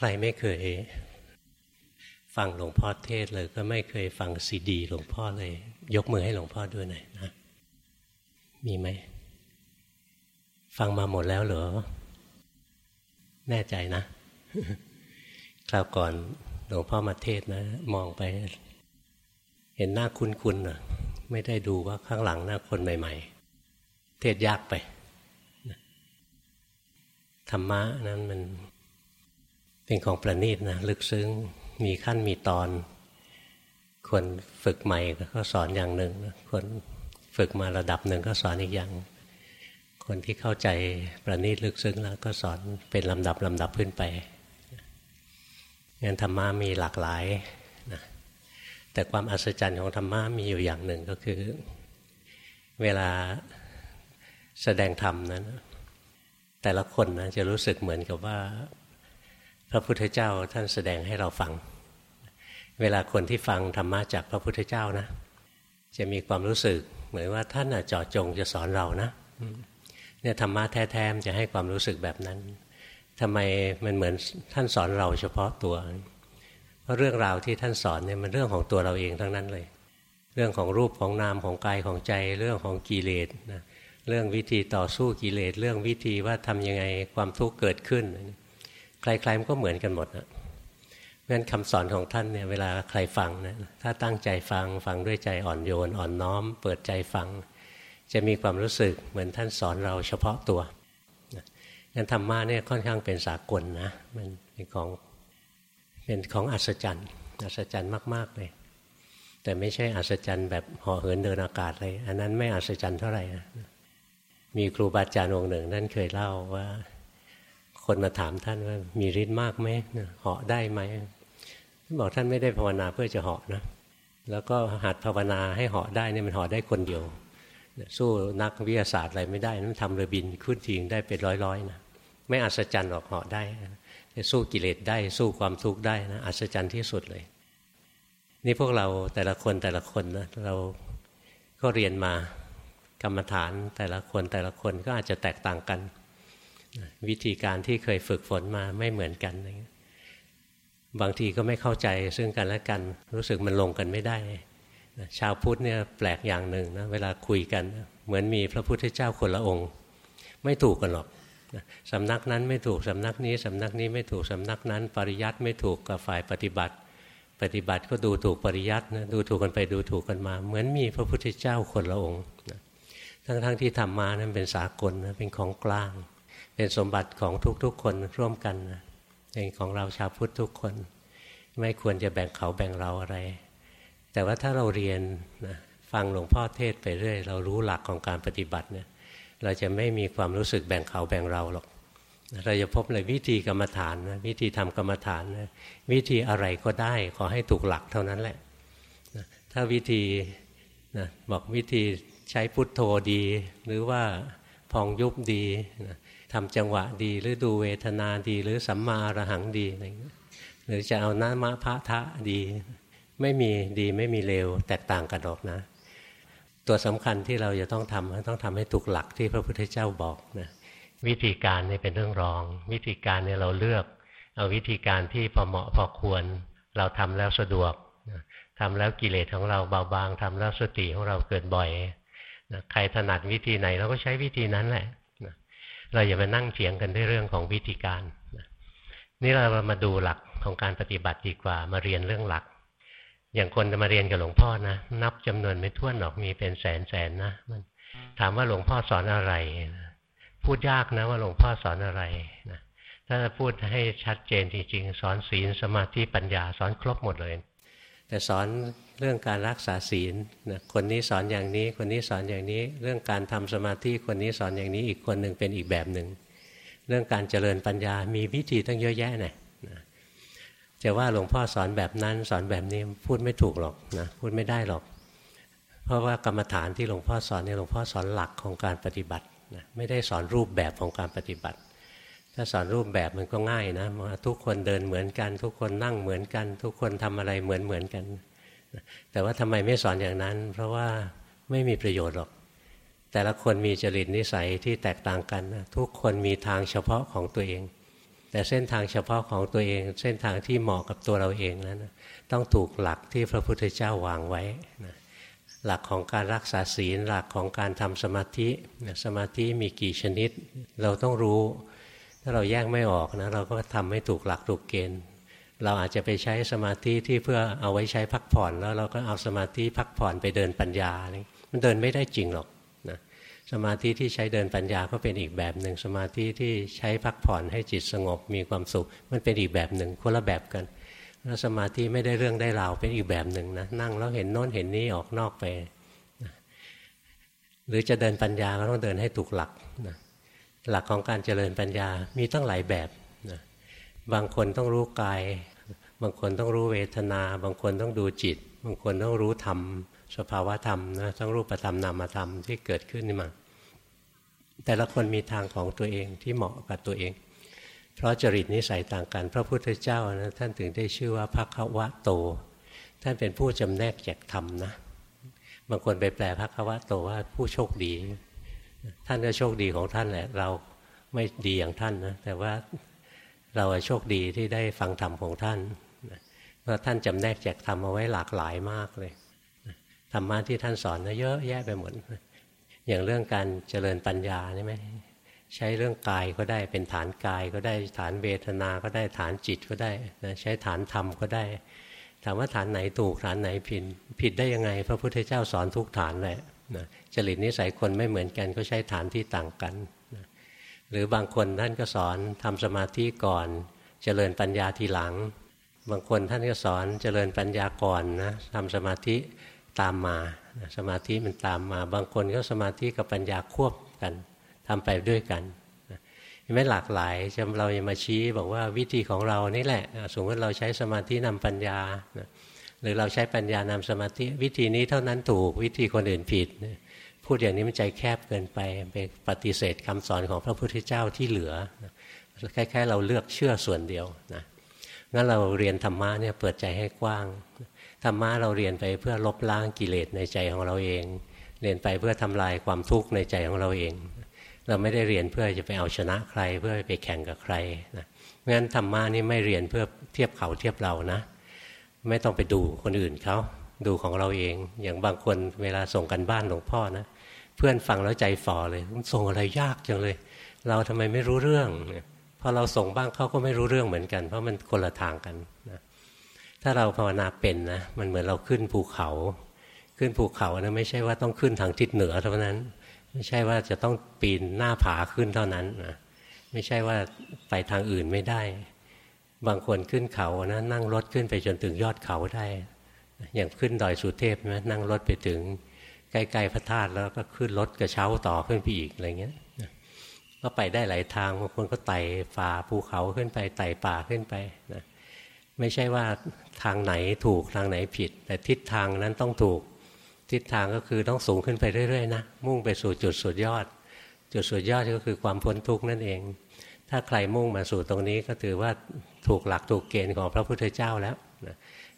ใครไม่เคย ฟังหลวงพ่อเทศเลย ก็ไม่เคยฟังซีดี หลวงพ่อเลย ยกมือให้หลวงพ่อด้วยหน่อยนะ มีไหม ฟังมาหมดแล้วเหรอ แน่ใจนะ คราวก่อนหลวงพ่อมาเทศนะ มองไป เห็นหน้าคุ้นๆนะไม่ได้ดูว่าข้างหลังหน้าคนใหม่ ๆ เทศยากไปธรรมะนั้นมัน เป็นของประณีตนะลึกซึ้งมีขั้นมีตอน คนฝึกใหม่ก็สอนอย่างหนึ่ง คนฝึกมาระดับหนึ่งก็สอนอีกอย่าง คนที่เข้าใจประณีตลึกซึ้งแล้วก็สอนเป็นลำดับลำดับขึ้นไปงั้นธรรมะมีหลากหลายนะแต่ความอัศจรรย์ของธรรมะมีอยู่อย่างหนึ่งก็คือ เวลาแสดงธรรมนั้น แต่ละคนนะจะรู้สึกเหมือนกับว่า พระพุทธเจ้าท่านแสดงให้เราฟัง เวลาคนที่ฟังธรรมะจากพระพุทธเจ้านะ จะมีความรู้สึกเหมือนว่าท่านเจาะจงจะสอนเรานะเนี่ยธรรมะแท้ๆจะให้ความรู้สึกแบบนั้นทำไมมันเหมือนท่านสอนเราเฉพาะตัว เพราะเรื่องราวที่ท่านสอนเนี่ยมันเรื่องของตัวเราเองทั้งนั้นเลย เรื่องของรูปของนามของกายของใจ เรื่องของกิเลสนะเรื่องวิธีต่อสู้กิเลสเรื่องวิธีว่าทำยังไงความทุกข์เกิดขึ้น ใครๆมันก็เหมือนกันหมดนะเพราะฉะนั้นคำสอนของท่านเนี่ยเวลาใครฟังนะถ้าตั้งใจฟังฟังด้วยใจอ่อนโยนอ่อนน้อม เปิดใจฟัง จะมีความรู้สึกเหมือนท่านสอนเราเฉพาะตัวงั้นธรรมะเนี่ยค่อนข้างเป็นสากลนะมันเป็นของเป็นของอัศจรรย์อัศจรรย์มาก ๆเลย แต่ไม่ใช่อัศจรรย์แบบห่อเหินเดินอากาศเลย อันนั้นไม่อัศจรรย์เท่าไหร่นะมีครูบาอาจารย์องค์หนึ่งท่านเคยเล่าว่า คนมาถามท่านว่ามีฤทธิ์มากไหมเหาะได้ไหมท่านบอกท่านไม่ได้ภาวนาเพื่อจะเหาะนะ แล้วก็หัดภาวนาให้เหาะได้เนี่ยมันเหาะได้คนเดียว สู้นักวิทยาศาสตร์อะไรไม่ได้นั้นทำเรือบินขึ้นทีงได้เป็นร้อยๆนะไม่อัศจรรย์หรอกเหาะได้สู้กิเลสได้สู้ความทุกข์ได้นะอัศจรรย์ที่สุดเลย นี่พวกเราแต่ละคนแต่ละคนนะเราก็เรียนมากรรมฐานแต่ละคนแต่ละคนก็อาจจะแตกต่างกัน วิธีการที่เคยฝึกฝนมาไม่เหมือนกันบางทีก็ไม่เข้าใจซึ่งกันและกัน รู้สึกมันลงกันไม่ได้ ชาวพุทธเนี่ยแปลกอย่างหนึ่งนะเวลาคุยกัน เหมือนมีพระพุทธเจ้าคนละองค์ ไม่ถูกกันหรอกสำนักนั้นไม่ถูกสำนักนี้สำนักนี้ไม่ถูกสำนักนั้น ปริยัติไม่ถูกกับฝ่ายปฏิบัติ ปฏิบัติก็ดูถูกปริยัตินะดูถูกกันไปดูถูกกันมา เหมือนมีพระพุทธเจ้าคนละองค์ทั้งๆทที่ธรรมานั้นเป็นสากลนะเป็นของกลาง เป็นสมบัติของทุกๆคนร่วมกันนะเป็นของเราชาวพุทธทุกคน ไม่ควรจะแบ่งเขาแบ่งเราอะไร แต่ว่าถ้าเราเรียนนะฟังหลวงพ่อเทศไปเรื่อย เรารู้หลักของการปฏิบัติเนี่ยเราจะไม่มีความรู้สึกแบ่งเขาแบ่งเราหรอก เราจะพบเลยวิธีกรรมฐานนะวิธีทำกรรมฐานนะวิธีอะไรก็ได้ขอให้ถูกหลักเท่านั้นแหละนะถ้าวิธีนะบอกวิธีใช้พุทโธดี หรือว่าพองยุบดีนะ ทำจังหวะดี หรือดูเวทนาดี หรือสัมมาระหังดีอะไรเงี้ยหรือจะเอาน้ามะพระทะดี ไม่มีดีไม่มีเลวแตกต่างกันหรอกนะ ตัวสำคัญที่เราจะต้องทำต้องทำให้ถูกหลักที่พระพุทธเจ้าบอกนะวิธีการนี่เป็นเรื่องรอง วิธีการเนี่ยเราเลือก เอาวิธีการที่พอเหมาะพอควร เราทำแล้วสะดวกทำแล้วกิเลสของเราเบาบางทำแล้วสติของเราเกิดบ่อยใครถนัดวิธีไหนเราก็ใช้วิธีนั้นแหละ เราอย่าไปนั่งเถียงกันด้วยเรื่องของวิธีการนี่เรามาดูหลักของการปฏิบัติดีกว่ามาเรียนเรื่องหลัก อย่างคนจะมาเรียนกับหลวงพ่อนะนับจำนวนไม่ถ้วนหรอกมีเป็นแสนแสนนะมันถามว่าหลวงพ่อสอนอะไร พูดยากนะว่าหลวงพ่อสอนอะไรนะถ้าจะพูดให้ชัดเจนจริงๆ สอนศีลสมาธิปัญญาสอนครบหมดเลย แต่สอน เรื่องการรักษาศีลนะคนนี้สอนอย่างนี้ คนนี้สอนอย่างนี้ เรื่องการทำสมาธิคนนี้สอนอย่างนี้อีกคนหนึ่งเป็นอีกแบบหนึ่งเรื่องการเจริญปัญญามีวิธีตั้งเยอะแยะนะจะว่าหลวงพ่อสอนแบบนั้นสอนแบบนี้พูดไม่ถูกหรอกนะพูดไม่ได้หรอก เพราะว่ากรรมฐานที่หลวงพ่อสอนเนี่ยหลวงพ่อสอนหลักของการปฏิบัตินะไม่ได้สอนรูปแบบของการปฏิบัติ ถ้าสอนรูปแบบมันก็ง่ายนะทุกคนเดินเหมือนกัน ทุกคนนั่งเหมือนกัน ทุกคนทำอะไรเหมือนเหมือนกัน แต่ว่าทำไมไม่สอนอย่างนั้น เพราะว่าไม่มีประโยชน์หรอก แต่ละคนมีจริตนิสัยที่แตกต่างกันนะทุกคนมีทางเฉพาะของตัวเอง แต่เส้นทางเฉพาะของตัวเอง เส้นทางที่เหมาะกับตัวเราเองนั้นต้องถูกหลักที่พระพุทธเจ้าวางไว้นะหลักของการรักษาศีลหลักของการทำสมาธิสมาธิมีกี่ชนิด เราต้องรู้ ถ้าเราแยกไม่ออกนะเราก็ทำไม่ถูกหลักถูกเกณฑ์ เราอาจจะไปใช้สมาธิที่เพื่อเอาไว้ใช้พักผ่อน แล้วเราก็เอาสมาธิพักผ่อนไปเดินปัญญามันเดินไม่ได้จริงหรอกนะสมาธิที่ใช้เดินปัญญาก็เป็นอีกแบบหนึ่งสมาธิที่ใช้พักผ่อนให้จิตสงบมีความสุข มันเป็นอีกแบบหนึ่งคนละแบบกันแล้วสมาธิไม่ได้เรื่องได้ราวเป็นอีกแบบหนึ่งนะนั่งแล้วเห็นโน้นเห็นนี้ออกนอกไปนะหรือจะเดินปัญญาก็ต้องเดินให้ถูกหลักนะหลักของการเจริญปัญญามีตั้งหลายแบบ บางคนต้องรู้กาย บางคนต้องรู้เวทนา บางคนต้องดูจิต บางคนต้องรู้ธรรม สภาวะธรรมนะต้องรูปธรรมนามธรรมที่เกิดขึ้นนี่มา แต่ละคนมีทางของตัวเองที่เหมาะกับตัวเอง เพราะจริตนิสัยต่างกัน พระพุทธเจ้านะท่านถึงได้ชื่อว่าพระควะโต ท่านเป็นผู้จำแนกแจกธรรมนะ บางคนไปแปลพระควะโตว่าผู้โชคดี ท่านก็โชคดีของท่านแหละ เราไม่ดีอย่างท่านนะ แต่ว่า เราโชคดีที่ได้ฟังธรรมของท่านเพราะท่านจำแนกแจกธรรมเอาไว้หลากหลายมากเลยธรรมะที่ท่านสอนเยอะแยะไปหมด อย่างเรื่องการเจริญปัญญาใช่ไหมใช้เรื่องกายก็ได้เป็นฐานกายก็ได้ฐานเวทนาก็ได้ฐานจิตก็ได้นะใช้ฐานธรรมก็ได้ ถามว่าฐานไหนถูกฐานไหนผิดผิดได้ยังไง พระพุทธเจ้าสอนทุกฐานแหละนะจริตนิสัยคนไม่เหมือนกันก็ใช้ฐานที่ต่างกัน หรือบางคนท่านก็สอนทำสมาธิก่อน เจริญปัญญาทีหลัง บางคนท่านก็สอนเจริญปัญญาก่อนนะทำสมาธิตามมา สมาธิมันตามมา บางคนก็สมาธิกับปัญญาควบกันทำไปด้วยกันไม่หลากหลายจะเราจะมาชี้บอกว่าวิธีของเรานี่แหละ สมมติเราใช้สมาธินำปัญญาหรือเราใช้ปัญญานำสมาธิวิธีนี้เท่านั้นถูกวิธีคนอื่นผิด พูดอย่างนี้มันใจแคบเกินไปไปปฏิเสธคำสอนของพระพุทธเจ้าที่เหลือคล้ายๆเราเลือกเชื่อส่วนเดียวนะงั้นเราเรียนธรรมะเนี่ยเปิดใจให้กว้างธรรมะเราเรียนไปเพื่อลบล้างกิเลสในใจของเราเอง เรียนไปเพื่อทำลายความทุกข์ในใจของเราเอง เราไม่ได้เรียนเพื่อจะไปเอาชนะใครเพื่อไปแข่งกับใครนะงั้นธรรมะนี่ไม่เรียนเพื่อเทียบเขาเทียบเรานะ ไม่ต้องไปดูคนอื่นเขาดูของเราเอง อย่างบางคนเวลาส่งกันบ้านหลวงพ่อนะ เพื่อนฟังแล้วใจฝ่อเลยส่งอะไรยากจังเลย เราทำไมไม่รู้เรื่องพอเราส่งบ้างเขาก็ไม่รู้เรื่องเหมือนกัน เพราะมันคนละทางกันนะถ้าเราภาวนาเป็นนะมันเหมือนเราขึ้นภูเขา ขึ้นภูเขานะไม่ใช่ว่าต้องขึ้นทางทิศเหนือเท่านั้น ไม่ใช่ว่าจะต้องปีนหน้าผาขึ้นเท่านั้นนะไม่ใช่ว่าไปทางอื่นไม่ได้ บางคนขึ้นเขานะนั่งรถขึ้นไปจนถึงยอดเขาได้ อย่างขึ้นดอยสุเทพนะนั่งรถไปถึง ใกล้ๆพระธาตุแล้วก็ขึ้นรถกระเช้าต่อขึ้นไปอีกอะไรเงี้ยก็ไปได้หลายทางบางคนก็ไต่ฝ่าภูเขาขึ้นไปไต่ป่าขึ้นไปนะไม่ใช่ว่าทางไหนถูกทางไหนผิด แต่ทิศทางนั้นต้องถูก ทิศทางก็คือต้องสูงขึ้นไปเรื่อยๆนะมุ่งไปสู่จุดสุดยอด จุดสุดยอดก็คือความพ้นทุกข์นั่นเอง ถ้าใครมุ่งมาสู่ตรงนี้ก็ถือว่าถูกหลักถูกเกณฑ์ของพระพุทธเจ้าแล้ว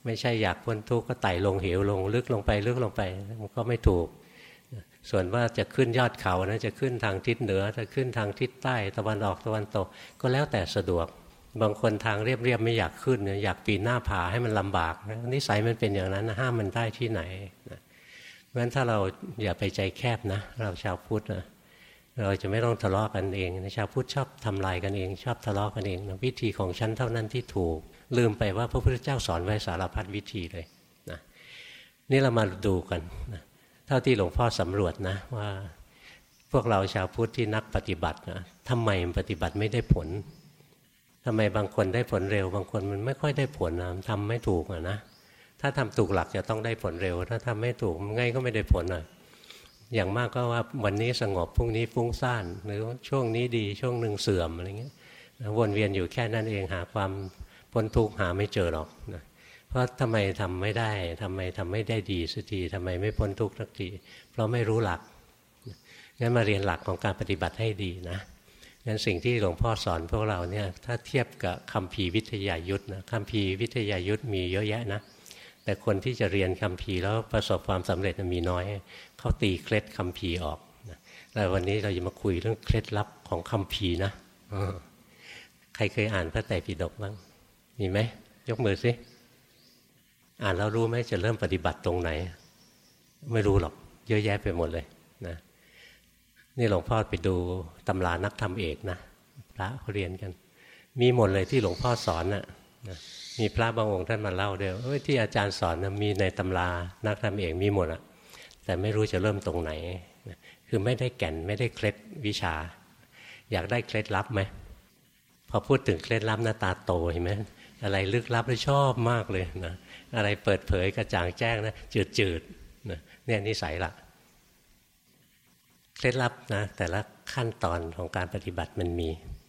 ไม่ใช่อยากพ้นทุกข์ก็ไต่ลงเหวลง ลึกลงไปลึกลงไปมันก็ไม่ถูก ส่วนว่าจะขึ้นยอดเขานะจะขึ้นทางทิศเหนือจะขึ้นทางทิศใต้ตะวันออกตะวันตก ก็แล้วแต่สะดวก บางคนทางเรียบๆไม่อยากขึ้นอยากปีนหน้าผาให้มันลำบากนิสัยมันเป็นอย่างนั้นห้ามมันได้ที่ไหนนะเพราะฉะนั้นถ้าเราอย่าไปใจแคบนะ เราชาวพุทธนะเราจะไม่ต้องทะเลาะกันเองชาวพุทธชอบทำลายกันเอง ชอบทะเลาะกันเองนะวิธีของฉันเท่านั้นที่ถูก ลืมไปว่าพระพุทธเจ้าสอนไว้สารพัดวิธีเลยนะนี่เรามาดูกันนะเท่าที่หลวงพ่อสำรวจนะว่าพวกเราชาวพุทธที่นักปฏิบัตินะทำไมปฏิบัติไม่ได้ผลทำไมบางคนได้ผลเร็ว บางคนมันไม่ค่อยได้ผลนะทำไม่ถูกอะนะถ้าทำถูกหลักจะต้องได้ผลเร็ว ถ้าทำไม่ถูกง่ายก็ไม่ได้ผลอะอย่างมากก็ว่าวันนี้สงบพรุ่งนี้ฟุ้งซ่านหรือช่วงนี้ดีช่วงหนึ่งเสื่อมอะไรเงี้ยวนเวียนอยู่แค่นั้นเองหาความ พ้นทุกข์หาไม่เจอหรอกนะเพราะทำไมทำไม่ได้ทำไมทำไม่ได้ดีสักทีทำไมไม่พ้นทุกข์สักทีเพราะไม่รู้หลักงั้นมาเรียนหลักของการปฏิบัติให้ดีนะงั้นสิ่งที่หลวงพ่อสอนพวกเราเนี่ยถ้าเทียบกับคำพีวิทยายุทธนะคำพีวิทยายุทธมีเยอะแยะนะแต่คนที่จะเรียนคำพีแล้วประสบความสำเร็จมีน้อยเขาตีเคล็ดคำพีออกแต่วันนี้เราจะมาคุยเรื่องเคล็ดลับของคำพีนะใครเคยอ่านพระไตรปิฎกบ้าง มีไหมยกมือสิอ่านแล้วรู้ไหมจะเริ่มปฏิบัติตรงไหน ไม่รู้หรอก เยอะแยะไปหมดเลยนะนี่หลวงพ่อไปดูตำรานักธรรมเอกนะพระเขาเรียนกัน มีหมดเลยที่หลวงพ่อสอนนะ่ะมีพระบางองค์ท่านมาเล่าเดียวที่อาจารย์สอนนะมีในตำรานักธรรมเอกมีหมดอะแต่ไม่รู้จะเริ่มตรงไหนคือไม่ได้แก่นไม่ได้เคล็ดวิชา อยากได้เคล็ดลับไหมพอพูดถึงเคล็ดลับหน้าตาโตเห็นไหม อะไรลึกลับเลยชอบมากเลยนะอะไรเปิดเผยกระจ่างแจ้งนะจืดจืดนะเนี่ยนิสัยละเคล็ดลับนะแต่ละขั้นตอนของการปฏิบัติมันมี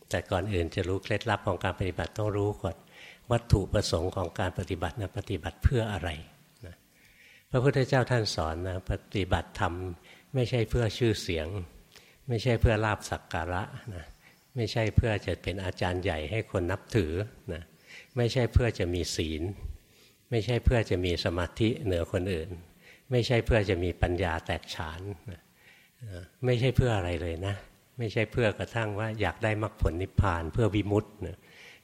แต่ก่อนอื่นจะรู้เคล็ดลับของการปฏิบัติต้องรู้ก่อนวัตถุประสงค์ของการปฏิบัตินะปฏิบัติเพื่ออะไรนะพระพุทธเจ้าท่านสอนนะปฏิบัติธรรมไม่ใช่เพื่อชื่อเสียง ไม่ใช่เพื่อลาบสักการะนะไม่ใช่เพื่อจะเป็นอาจารย์ใหญ่ให้คนนับถือนะ ไม่ใช่เพื่อจะมีศีล ไม่ใช่เพื่อจะมีสมาธิเหนือคนอื่น ไม่ใช่เพื่อจะมีปัญญาแตกฉานไม่ใช่เพื่ออะไรเลยนะ ไม่ใช่เพื่อกระทั่งว่าอยากได้มรรคผลนิพพานเพื่อวิมุตต์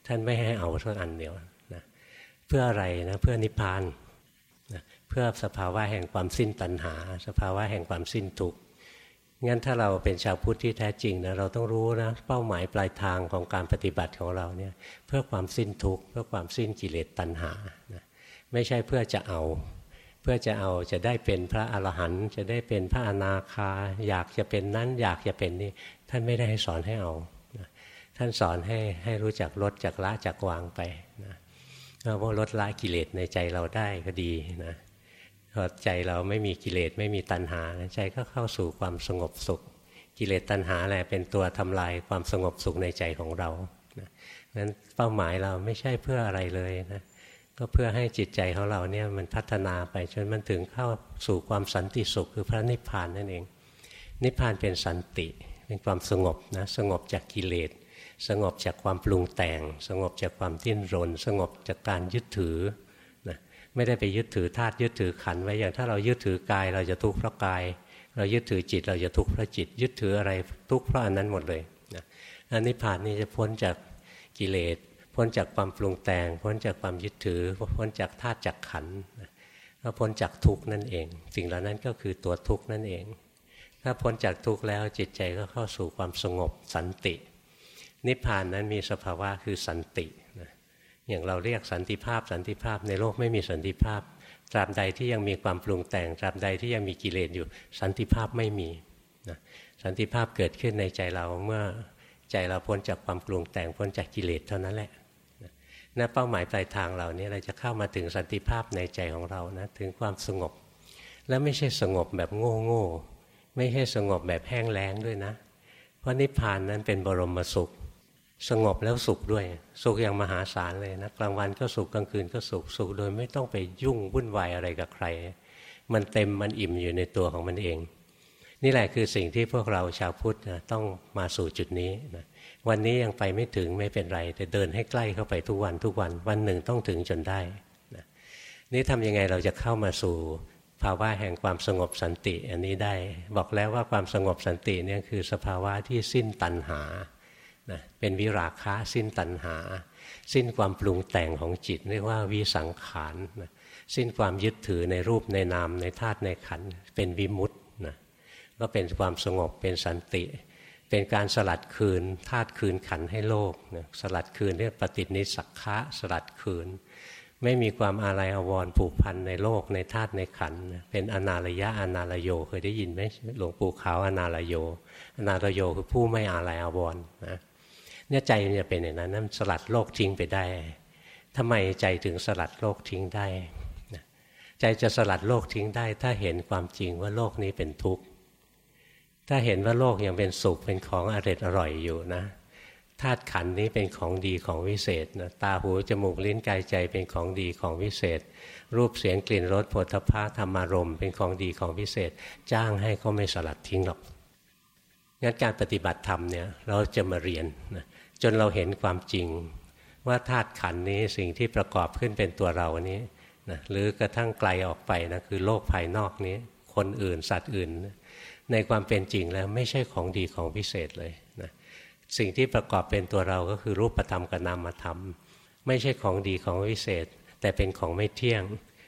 ท่านไม่ให้เอาสักอันเดียวนะเพื่ออะไรนะเพื่อนิพพานนะเพื่อสภาวะแห่งความสิ้นตัณหา สภาวะแห่งความสิ้นทุกข์ งั้นถ้าเราเป็นชาวพุทธที่แท้จริงนะเราต้องรู้นะเป้าหมายปลายทางของการปฏิบัติของเราเนี่ยเพื่อความสิ้นทุกข์เพื่อความสิ้นกิเลสตัณหานะไม่ใช่เพื่อจะเอา เพื่อจะเอาจะได้เป็นพระอรหันต์จะได้เป็นพระอนาคา อยากจะเป็นนั้นอยากจะเป็นนี่ท่านไม่ได้ให้สอนให้เอาท่านสอนให้ให้รู้จักลดจากละจากวางไปนะว่าลดละกิเลสในใจเราได้ก็ดีนะ พอใจเราไม่มีกิเลสไม่มีตัณหาใจก็เข้าสู่ความสงบสุข กิเลสตัณหาแหละเป็นตัวทำลายความสงบสุขในใจของเรานะนั้นเป้าหมายเราไม่ใช่เพื่ออะไรเลยนะก็เพื่อให้จิตใจของเราเนี่ยมันพัฒนาไปจนมันถึงเข้าสู่ความสันติสุขคือพระนิพพานนั่นเอง นิพพานเป็นสันติเป็นความสงบนะสงบจากกิเลส สงบจากความปรุงแต่ง สงบจากความทิ้นรน สงบจากการยึดถือ ไม่ได้ไปยึดถือธาตุยึดถือขันไว้อย่างถ้าเรายึดถือกายเราจะทุกข์เพราะกาย เรายึดถือจิตเราจะทุกข์เพราะจิต ยึดถืออะไรทุกข์เพราะอันนั้นหมดเลยนะอันนี้ผ่านนี้จะพ้นจากกิเลสพ้นจากความปรุงแต่ง พ้นจากความยึดถือ พ้นจากธาตุจากขันก็พ้นจากทุกข์นั่นเอง สิ่งเหล่านั้นก็คือตัวทุกข์นั่นเอง ถ้าพ้นจากทุกข์แล้วจิตใจก็เข้าสู่ความสงบสันติ นิพพานนั้นมีสภาวะคือสันติ อย่างเราเรียกสันติภาพสันติภาพในโลกไม่มีสันติภาพตราบใดที่ยังมีความปรุงแต่งตราบใดที่ยังมีกิเลสอยู่ สันติภาพไม่มีนะสันติภาพเกิดขึ้นในใจเราเมื่อใจเราพ้นจากความปรุงแต่งพ้นจากกิเลสเท่านั้นแหละนั่นเป้าหมายปลายทางเราเนี้เราจะเข้ามาถึงสันติภาพในใจของเรานะถึงความสงบ และไม่ใช่สงบแบบโง่โง่ไม่ใช่สงบแบบแห้งแล้งด้วยนะ เพราะนิพพานนั้นเป็นบรมสุข สงบแล้วสุขด้วย สุขอย่างมหาศาลเลยนะกลางวันก็สุขกลางคืนก็สุขสุขโดยไม่ต้องไปยุ่งวุ่นวายอะไรกับใคร มันเต็มมันอิ่มอยู่ในตัวของมันเอง นี่แหละคือสิ่งที่พวกเราชาวพุทธนะต้องมาสู่จุดนี้นะวันนี้ยังไปไม่ถึงไม่เป็นไร แต่เดินให้ใกล้เข้าไปทุกวันทุกวันวันหนึ่งต้องถึงจนได้นะนี่ทำยังไงเราจะเข้ามาสู่ภาวะแห่งความสงบสันติอันนี้ได้ บอกแล้วว่าความสงบสันติเนี่ยคือสภาวะที่สิ้นตัณหา นะเป็นวิราคะสิ้นตัณหา สิ้นความปรุงแต่งของจิต เรียกว่าวิสังขารนะสิ้นความยึดถือในรูปในนามในธาตุในขันเป็นวิมุตต์นะก็เป็นความสงบเป็นสันติ เป็นการสลัดคืนธาตุคืนขันให้โลกนะสลัดคืนเรียกปฏินิสักคะสลัดคืน ไม่มีความอาลัยอววรผูกพันในโลกในธาตุในขันเป็นอนาลยะอนาลโยเคยได้ยินไหมหลวงปู่ขาวอนาลโยอนาลโยคือผู้ไม่อาลัยอววรนะ เนี่ยใจมันจะเป็นอย่างนั้นมันสลัดโลกทิ้งไปได้ทำไมใจถึงสลัดโลกทิ้งได้ ใจจะสลัดโลกทิ้งได้ ถ้าเห็นความจริงว่าโลกนี้เป็นทุกข์ ถ้าเห็นว่าโลกยังเป็นสุขเป็นของอร็ดอร่อยอยู่นะธาตุขันนี้เป็นของดีของวิเศษนะตาหูจมูกลิ้นกายใจเป็นของดีของวิเศษ รูปเสียงกลิ่นรสผลทพะธรรมารมเป็นของดีของวิเศษ จ้างให้ก็ไม่สลัดทิ้งหรอกงั้นการปฏิบัติธรรมเนี่ยเราจะมาเรียนนะ จนเราเห็นความจริง ว่าธาตุขันนี้สิ่งที่ประกอบขึ้นเป็นตัวเรานี้นะหรือกระทั่งไกลออกไปนะคือโลกภายนอกนี้ คนอื่นสัตว์อื่น ในความเป็นจริงแล้วไม่ใช่ของดีของพิเศษเลยนะสิ่งที่ประกอบเป็นตัวเราก็คือรูปธรรมกับนามธรรม ไม่ใช่ของดีของวิเศษ แต่เป็นของไม่เที่ยง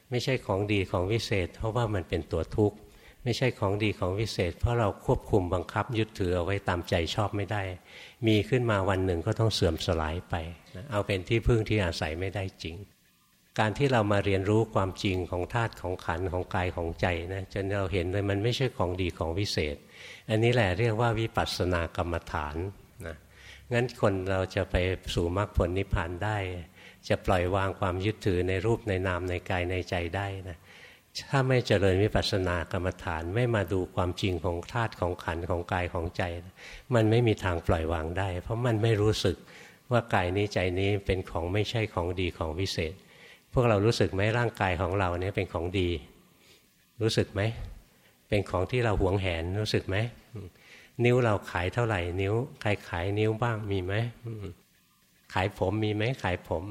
ไม่ใช่ของดีของวิเศษ เพราะว่ามันเป็นตัวทุกข์ ไม่ใช่ของดีของวิเศษ เพราะเราควบคุมบังคับยึดถือเอาไว้ตามใจชอบไม่ได้ มีขึ้นมาวันหนึ่งก็ต้องเสื่อมสลายไปเอาเป็นที่พึ่งที่อาศัยไม่ได้จริง การที่เรามาเรียนรู้ความจริงของธาตุของขันของกายของใจนะจนเราเห็นเลยมันไม่ใช่ของดีของวิเศษ อันนี้แหละเรียกว่าวิปัสสนากรรมฐานนะงั้นคนเราจะไปสู่มรรคผลนิพพานได้ จะปล่อยวางความยึดถือในรูปในนามในกายในใจได้นะ ถ้าไม่เจริญวิปัสสนากรรมฐานไม่มาดูความจริงของธาตุของขันของกายของใจ มันไม่มีทางปล่อยวางได้ เพราะมันไม่รู้สึกว่ากายนี้ใจนี้เป็นของไม่ใช่ของดีของวิเศษ พวกเรารู้สึกไหมร่างกายของเราเนี่ยเป็นของดี รู้สึกไหมเป็นของที่เราหวงแหนรู้สึกไหมนิ้วเราขายเท่าไหร่ นิ้วใครขายนิ้วบ้างมีไหมขายผมมีไหมขายผม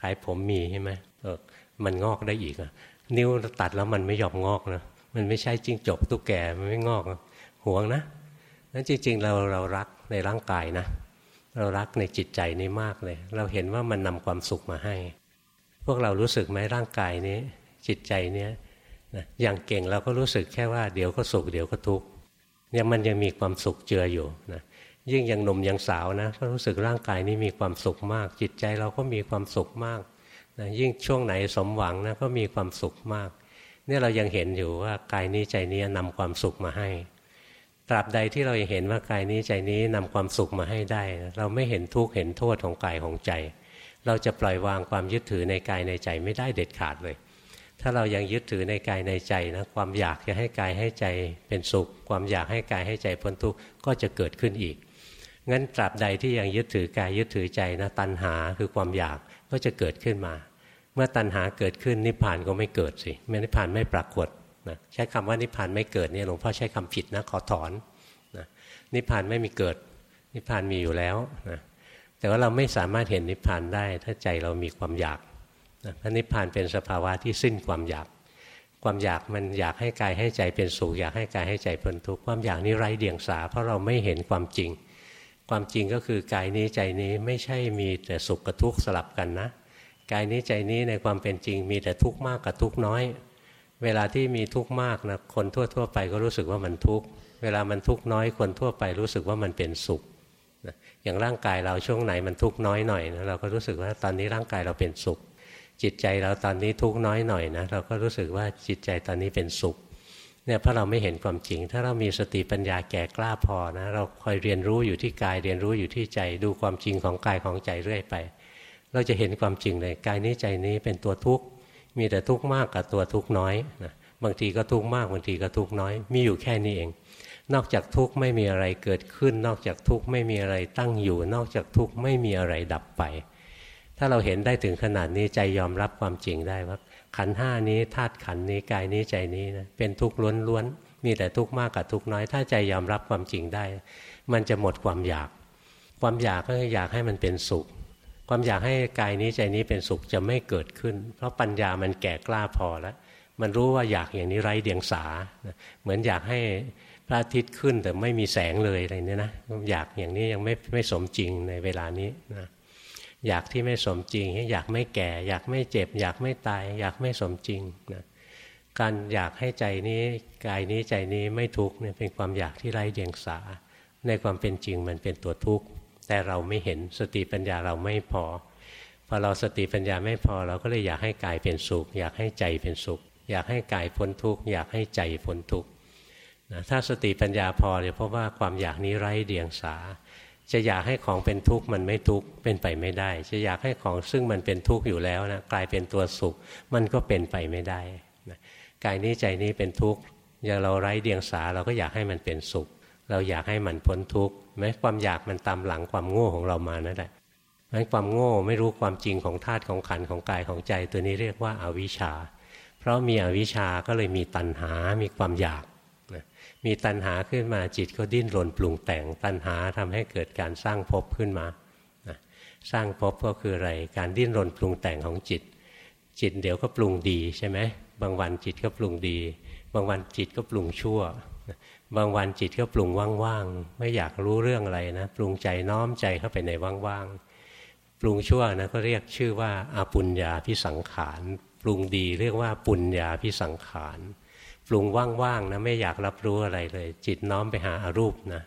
ขายผมมีใช่ไหมเออมันงอกได้อีกอะ นิ้วตัดแล้วมันไม่ยอมงอกนะมันไม่ใช่จิ้งจกตุ๊กแกมันไม่งอกห่วงนะนั้นจริง ๆ เราเรารักในร่างกายนะ เรารักในจิตใจนี้มากเลย เราเห็นว่ามันนำความสุขมาให้ พวกเรารู้สึกไหมร่างกายนี้ จิตใจเนี้ยนะอย่างเก่งเราก็รู้สึกแค่ว่าเดี๋ยวก็สุขเดี๋ยวก็ทุกข์เนี่ยมันยังมีความสุขเจืออยู่นะยิ่งยังหนุ่มยังสาวนะก็รู้สึกร่างกายนี้มีความสุขมาก จิตใจเราก็มีความสุขมาก นะยิ่งช่วงไหนสมหวังนะก็มีความสุขมาก เนี่ยเรายังเห็นอยู่ว่ากายนี้ใจนี้นำความสุขมาให้ ตราบใดที่เราเห็นว่ากายนี้ใจนี้นำความสุขมาให้ได้ เราไม่เห็นทุกข์เห็นโทษของกายของใจ เราจะปล่อยวางความยึดถือในกายในใจไม่ได้เด็ดขาดเลย ถ้าเรายังยึดถือในกายในใจนะความอยากจะให้กายให้ใจเป็นสุข ความอยากให้กายให้ใจพ้นทุกข์ก็จะเกิดขึ้นอีกงั้นตราบใดที่ยังยึดถือกายยึดถือใจนะตัณหาคือความอยาก ก็จะเกิดขึ้นมา เมื่อตัณหาเกิดขึ้นนิพพานก็ไม่เกิดสิไม่นิพพานไม่ปรากฏนะใช้คำว่านิพพานไม่เกิดเนี่ยหลวงพ่อใช้คำผิดนะขอถอนนะนิพพานไม่มีเกิด นิพพานมีอยู่แล้วนะแต่ว่าเราไม่สามารถเห็นนิพพานได้ ถ้าใจเรามีความอยากนะพระนิพพานเป็นสภาวะที่สิ้นความอยาก ความอยากมันอยากให้กายให้ใจเป็นสุขอยากให้กายให้ใจพ้นทุกข์ความอยากนี้ไร้เดียงสา เพราะเราไม่เห็นความจริง ความจริงก็คือกายนี้ใจนี้ไม่ใช่มีแต่สุขกับทุกข์สลับกันนะกายนี้ใจนี้ในความเป็นจริงมีแต่ทุกข์มากกับทุกข์น้อย เวลาที่มีทุกข์มากนะคนทั่ว ๆ ไปก็รู้สึกว่ามันทุกข์เวลามันทุกข์น้อยคนทั่วไปรู้สึกว่ามันเป็นสุขนะอย่างร่างกายเราช่วงไหนมันทุกข์น้อยหน่อยนะเราก็รู้สึกว่าตอนนี้ร่างกายเราเป็นสุข จิตใจเราตอนนี้ทุกข์น้อยหน่อยนะเราก็รู้สึกว่าจิตใจตอนนี้เป็นสุข เนี่ยเพราะเราไม่เห็นความจริง ถ้าเรามีสติปัญญาแก่กล้าพอนะเราคอยเรียนรู้อยู่ที่กายเรียนรู้อยู่ที่ใจดูความจริงของกายของใจเรื่อยไป เราจะเห็นความจริงเลยกายนี้ใจนี้เป็นตัวทุกข์มีแต่ทุกข์มากกับตัวทุกข์น้อยนะบางทีก็ทุกข์มากบางทีก็ทุกข์น้อย มีอยู่แค่นี้เอง นอกจากทุกข์ไม่มีอะไรเกิดขึ้น นอกจากทุกข์ไม่มีอะไรตั้งอยู่ นอกจากทุกข์ไม่มีอะไรดับไป ถ้าเราเห็นได้ถึงขนาดนี้ใจยอมรับความจริงได้ว่า ขันห้านี้ธาตุขันนี้กายนี้ใจนี้นะเป็นทุกข์ล้วนๆมีแต่ทุกข์มากกับทุกข์น้อย ถ้าใจยอมรับความจริงได้ มันจะหมดความอยาก ความอยากก็อยากให้มันเป็นสุข ความอยากให้กายนี้ใจนี้เป็นสุขจะไม่เกิดขึ้น เพราะปัญญามันแก่กล้าพอแล้วมันรู้ว่าอยากอย่างนี้ไร้เดียงสา เหมือนอยากให้พระอาทิตย์ขึ้นแต่ไม่มีแสงเลยอะไรเนี่ยนะอยากอย่างนี้ยังไม่ไม่สมจริงในเวลานี้นะ อยากที่ไม่สมจริง อยากไม่แก่ อยากไม่เจ็บ อยากไม่ตาย อยากไม่สมจริงนะการอยากให้ใจนี้กายนี้ใจนี้ไม่ทุกข์เนี่ยเป็นความอยากที่ไร้เดียงสา ในความเป็นจริงมันเป็นตัวทุกข์แต่เราไม่เห็นสติปัญญาเราไม่พอพอเราสติปัญญาไม่พอ เราก็เลยอยากให้กายเป็นสุข อยากให้ใจเป็นสุข อยากให้กายพ้นทุกข์อยากให้ใจพ้นทุกข์ถ้าสติปัญญาพอเนี่ยเพราะว่าความอยากนี้ไร้เดียงสา จะอยากให้ของเป็นทุกข์มันไม่ทุกข์เป็นไปไม่ได้ จะอยากให้ของซึ่งมันเป็นทุกข์อยู่แล้วนะกลายเป็นตัวสุข มันก็เป็นไปไม่ได้นะกายนี้ใจนี้เป็นทุกข์อย่างเราไร้เดียงสาเราก็อยากให้มันเป็นสุข เราอยากให้มันพ้นทุกข์แม้ความอยากมันตามหลังความโง่ของเรามานั่นแหละนั้นความโง่ไม่รู้ความจริงของธาตุของขันของกายของใจตัวนี้เรียกว่าอาวิชชา เพราะมีอวิชชาก็เลยมีตัณหา มีความอยาก มีตัณหาขึ้นมาจิตก็ดิ้นรนปรุงแต่งตัณหาทำให้เกิดการสร้างภพขึ้นมาสร้างภพก็คืออะไรการดิ้นรนปรุงแต่งของจิต จิตเดี๋ยวก็ปรุงดีใช่ไหมบางวันจิตก็ปรุงดี บางวันจิตก็ปรุงชั่ว บางวันจิตก็ปรุงว่างๆไม่อยากรู้เรื่องอะไรนะปรุงใจน้อมใจเข้าไปในว่างๆปรุงชั่วนะก็เรียกชื่อว่าอาปุญญาพิสังขารปรุงดีเรียกว่าปุญญาพิสังขาร ปรุงว่างๆนะไม่อยากรับรู้อะไรเลย จิตน้อมไปหาอารูปนะ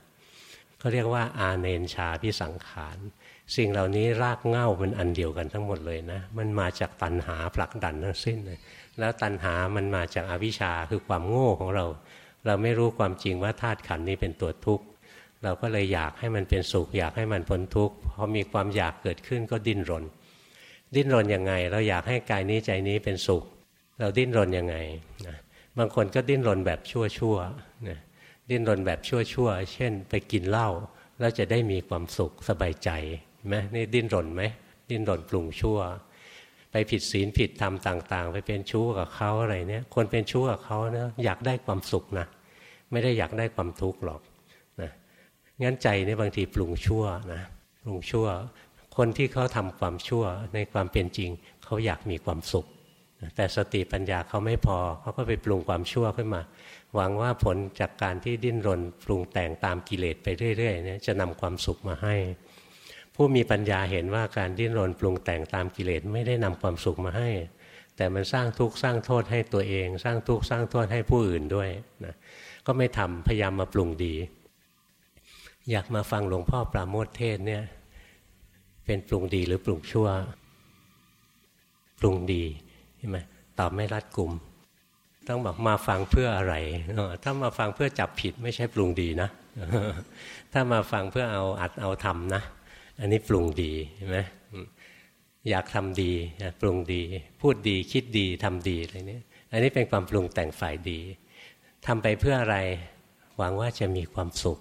เขาเรียกว่าอาเนนชาพิสังขารสิ่งเหล่านี้รากเง่าเป็นอันเดียวกันทั้งหมดเลยนะ มันมาจากตัณหาผลักดันทั้งสิ้นเลยแล้วตัณหามันมาจากอาวิชชาคือความโง่ของเรา เราไม่รู้ความจริงว่าธาตุขันนี้เป็นตัวทุกข์เราก็เลยอยากให้มันเป็นสุขอยากให้มันพ้นทุกข์พอมีความอยากเกิดขึ้นก็ดิ้นรน ดิ้นรนยังไง เราอยากให้กายนี้ใจนี้เป็นสุข เราดิ้นรนยังไงนะ บางคนก็ดิ้นรนแบบชั่วๆนะดิ้นรนแบบชั่วๆเช่น ไปกินเหล้าแล้วจะได้มีความสุขสบายใจไหมนี่ดิ้นรนไหมดิ้นรนปรุงชั่ว ไปผิดศีลผิดธรรมต่าง ๆ ไปเป็นชู้กับเขาอะไรเนี่ยคนเป็นชู้กับเขาเนี่ยอยากได้ความสุขนะไม่ได้อยากได้ความทุกข์หรอกนะงั้นใจเนี่ยบางทีปรุงชั่วนะปรุงชั่ว คนที่เขาทำความชั่วในความเป็นจริง เขาอยากมีความสุข แต่สติปัญญาเขาไม่พอเขาก็ไปปรุงความชั่วขึ้นมา หวังว่าผลจากการที่ดิ้นรนปรุงแต่งตามกิเลสไปเรื่อยๆเนี่ยจะนำความสุขมาให้ ผู้มีปัญญาเห็นว่าการดิ้นรนปรุงแต่งตามกิเลสไม่ได้นำความสุขมาให้ แต่มันสร้างทุกข์สร้างโทษให้ตัวเอง สร้างทุกข์สร้างโทษให้ผู้อื่นด้วยนะก็ไม่ทำพยายามมาปรุงดี อยากมาฟังหลวงพ่อปราโมทเทศเนี่ยเป็นปรุงดีหรือปรุงชั่ว ปรุงดี ใช่ไหมตอบไม่รัดกลุ่ม ต้องบอกมาฟังเพื่ออะไร ถ้ามาฟังเพื่อจับผิดไม่ใช่ปรุงดีนะ ถ้ามาฟังเพื่อเอาอัดเอาทำนะ อันนี้ปรุงดีใช่ไหมอยากทำดีปรุงดี พูดดีคิดดีทำดีอะไรนี้อันนี้เป็นความปรุงแต่งฝ่ายดีทำไปเพื่ออะไรหวังว่าจะมีความสุข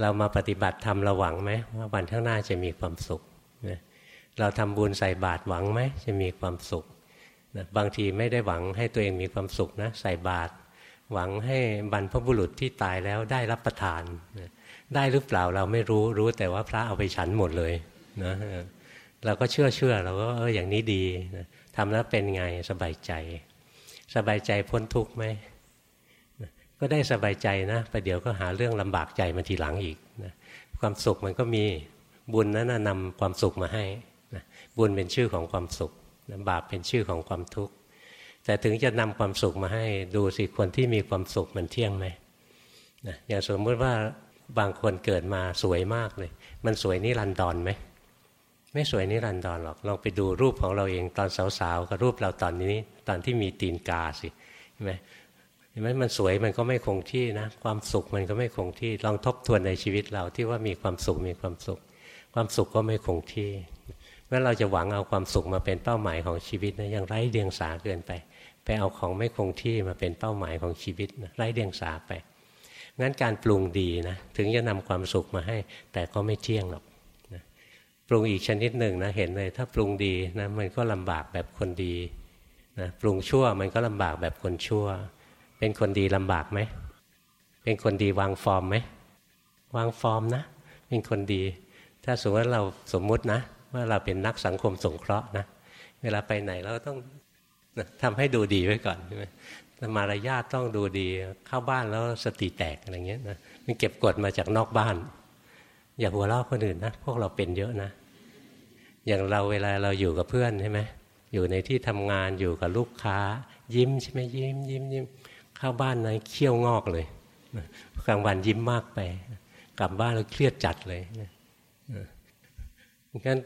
เรามาปฏิบัติทำเราหวังไหมว่าวันข้างหน้าจะมีความสุข เราทำบุญใส่บาตรหวังไหมจะมีความสุขนะบางทีไม่ได้หวังให้ตัวเองมีความสุขนะใส่บาตรหวังให้บรรพบุรุษที่ตายแล้วได้รับประทานนะได้หรือเปล่าเราไม่รู้รู้แต่ว่าพระเอาไปฉันหมดเลยนะเราก็เชื่อเชื่อเราก็เอออย่างนี้ดีนะทำแล้วเป็นไงสบายใจ สบายใจพ้นทุกข์ไหมก็ได้สบายใจนะประเดี๋ยวก็หาเรื่องลำบากใจมาทีหลังอีกนะความสุขมันก็มีบุญนั้นนำความสุขมาให้ บุญเป็นชื่อของความสุขบาปเป็นชื่อของความทุกข์ แต่ถึงจะนำความสุขมาให้ดูสิคนที่มีความสุขมันเที่ยงไหมนะอย่างสมมติว่าบางคนเกิดมาสวยมากเลย มันสวยนิรันดรไหมไม่สวยนิรันดรหรอกลองไปดูรูปของเราเองตอนสาวๆกับรูปเราตอนนี้ตอนที่มีตีนกาสิเห็นไหมเห็นไหมมันสวยมันก็ไม่คงที่นะ ความสุขมันก็ไม่คงที่ลองทบทวนในชีวิตเราที่ว่ามีความสุขมีความสุข ความสุขก็ไม่คงที่ เมื่อเราจะหวังเอาความสุขมาเป็นเป้าหมายของชีวิตนะยังไร้เดียงสาเกินไป ไปเอาของไม่คงที่มาเป็นเป้าหมายของชีวิตนะไร้เดียงสาไปงั้นการปรุงดีนะถึงจะนำความสุขมาให้ แต่ก็ไม่เที่ยงหรอกนะปรุงอีกชนิดหนึ่งนะเห็นเลย ถ้าปรุงดีนะมันก็ลำบากแบบคนดีนะปรุงชั่วมันก็ลำบากแบบคนชั่ว เป็นคนดีลำบากไหมเป็นคนดีวางฟอร์มไหมวางฟอร์มนะ เป็นคนดี ถ้าสมมติเราสมมุตินะ ว่าเราเป็นนักสังคมสงเคราะห์นะเวลาไปไหนเราต้องทำให้ดูดีไว้ก่อนใช่ไหมมารยาทต้องดูดีเข้าบ้านแล้วสติแตกอะไรเงี้ยนะมันเก็บกดมาจากนอกบ้าน อย่าหัวเราะคนอื่นนะพวกเราเป็นเยอะนะ อย่างเราเวลาเราอยู่กับเพื่อนใช่ไหมอยู่ในที่ทำงานอยู่กับลูกค้า ยิ้มใช่ไหมยิ้มยิ้มยิ้มเข้าบ้านนะเคี้ยวงอกเลยกลางวันยิ้มมากไป กลับบ้านแล้วเครียดจัดเลย งั้น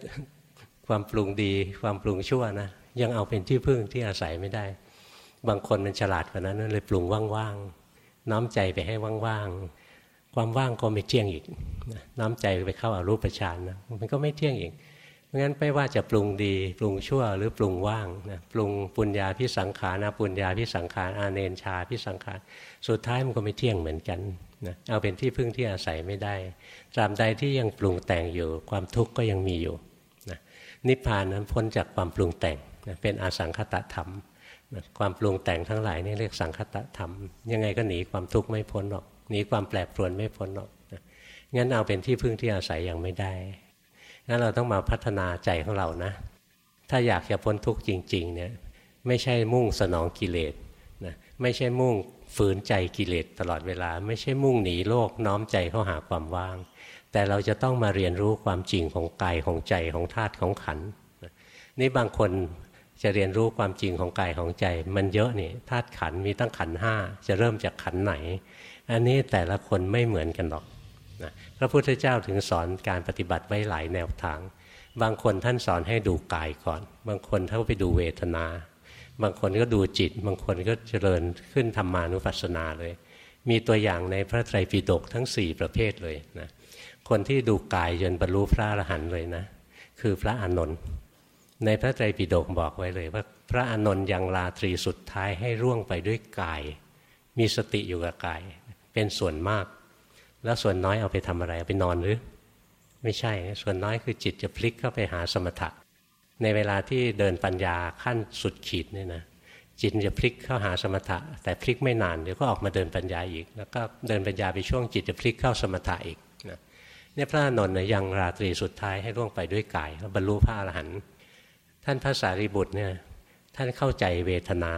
ความปรุงดีความปรุงชั่วนะยังเอาเป็นที่พึ่งที่อาศัยไม่ได้ บางคนมันฉลาดกว่านั้นเลยปรุงว่างๆน้อมใจไปให้ว่างๆความว่างก็ไม่เที่ยงอีกน้อมใจไปเข้าอารูปฌานนะมันก็ไม่เที่ยงอีกเพราะงั้นไม่ว่าจะปรุงดี ปรุงชั่วหรือปรุงว่างนะปรุงปุญญาพิสังขารนะปุญญาพิสังขารอาเนนชาพิสังขารสุดท้ายมันก็ไม่เที่ยงเหมือนกัน นะเอาเป็นที่พึ่งที่อาศัยไม่ได้ตราบใดที่ยังปรุงแต่งอยู่ ความทุกข์ก็ยังมีอยู่นะนิพพานนั้นพ้นจากความปรุงแต่งนะเป็นอาสังคตธรรมนะความปรุงแต่งทั้งหลายนี่เรียกสังคตธรรม ยังไงก็หนีความทุกข์ไม่พ้นหรอกหนีความแปรปรวนไม่พ้นหรอกนะงั้นเอาเป็นที่พึ่งที่อาศัยยังไม่ได้งั้นเราต้องมาพัฒนาใจของเรานะ ถ้าอยากจะพ้นทุกข์จริง ๆ เนี่ยไม่ใช่มุ่งสนองกิเลสนะไม่ใช่มุ่ง ฝืนใจกิเลสตลอดเวลา ไม่ใช่มุ่งหนีโลกน้อมใจเข้าหาความว่าง แต่เราจะต้องมาเรียนรู้ความจริงของกายของใจของธาตุของขันนี่บางคนจะเรียนรู้ความจริงของกายของใจ มันเยอะนี่ธาตุขันมีตั้งขันห้าจะเริ่มจากขันไหน อันนี้แต่ละคนไม่เหมือนกันหรอกนะพระพุทธเจ้าถึงสอนการปฏิบัติไว้หลายแนวทาง บางคนท่านสอนให้ดูกายก่อน บางคนท่านไปดูเวทนา บางคนก็ดูจิต บางคนก็เจริญขึ้นธรรมานุปัสสนาเลย มีตัวอย่างในพระไตรปิฎกทั้ง 4 ประเภทเลยนะคนที่ดูกายจนบรรลุพระอรหันต์เลยนะ คือพระอานนท์ในพระไตรปิฎกบอกไว้เลยว่าพระอานนท์ยังลาตรีสุดท้ายให้ร่วงไปด้วยกาย มีสติอยู่กับกาย เป็นส่วนมาก แล้วส่วนน้อยเอาไปทำอะไรเอาไปนอนหรือ ไม่ใช่ส่วนน้อยคือจิตจะพลิกเข้าไปหาสมถะ ในเวลาที่เดินปัญญาขั้นสุดขีดเนี่ยนะจิตจะพลิกเข้าหาสมถะ แต่พลิกไม่นานเดี๋ยวก็ออกมาเดินปัญญาอีก แล้วก็เดินปัญญาไปช่วงจิตจะพลิกเข้าสมถะอีกนะเนี่ยพระอานนท์ยังราตรีสุดท้ายให้ร่วงไปด้วยกายแล้วบรรลุพระอรหันต์ท่านพระสารีบุตรเนี่ยท่านเข้าใจเวทนา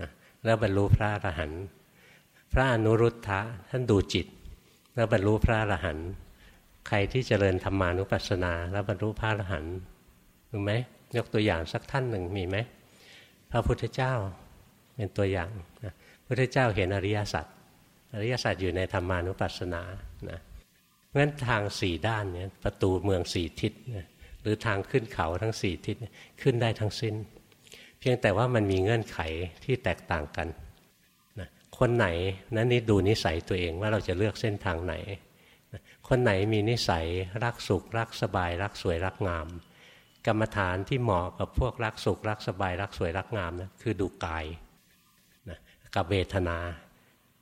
นะแล้วบรรลุพระอรหันต์พระอนุรุทธะท่านดูจิต แล้วบรรลุพระอรหันต์ใครที่เจริญธรรมานุปัสสนา แล้วบรรลุพระอรหันต์ถูกไหม ยกตัวอย่างสักท่านหนึ่งมีไหมพระพุทธเจ้าเป็นตัวอย่างนะพระพุทธเจ้าเห็นอริยสัจอริยสัจอยู่ในธรรมานุปัสสนานะเพราะฉะนั้นทางสี่ด้านเนี่ยประตูเมืองสี่ทิศนะหรือทางขึ้นเขาทั้งสี่ทิศขึ้นได้ทั้งสิ้น เพียงแต่ว่ามันมีเงื่อนไขที่แตกต่างกันนะคนไหนนั้นนี่ดูนิสัยตัวเองว่าเราจะเลือกเส้นทางไหน คนไหนมีนิสัยรักสุข รักสบาย รักสวยรักงาม กรรมฐานที่เหมาะกับพวกรักสุขรักสบายรักสวยรักงามนะคือดูกายนะกับเวทนา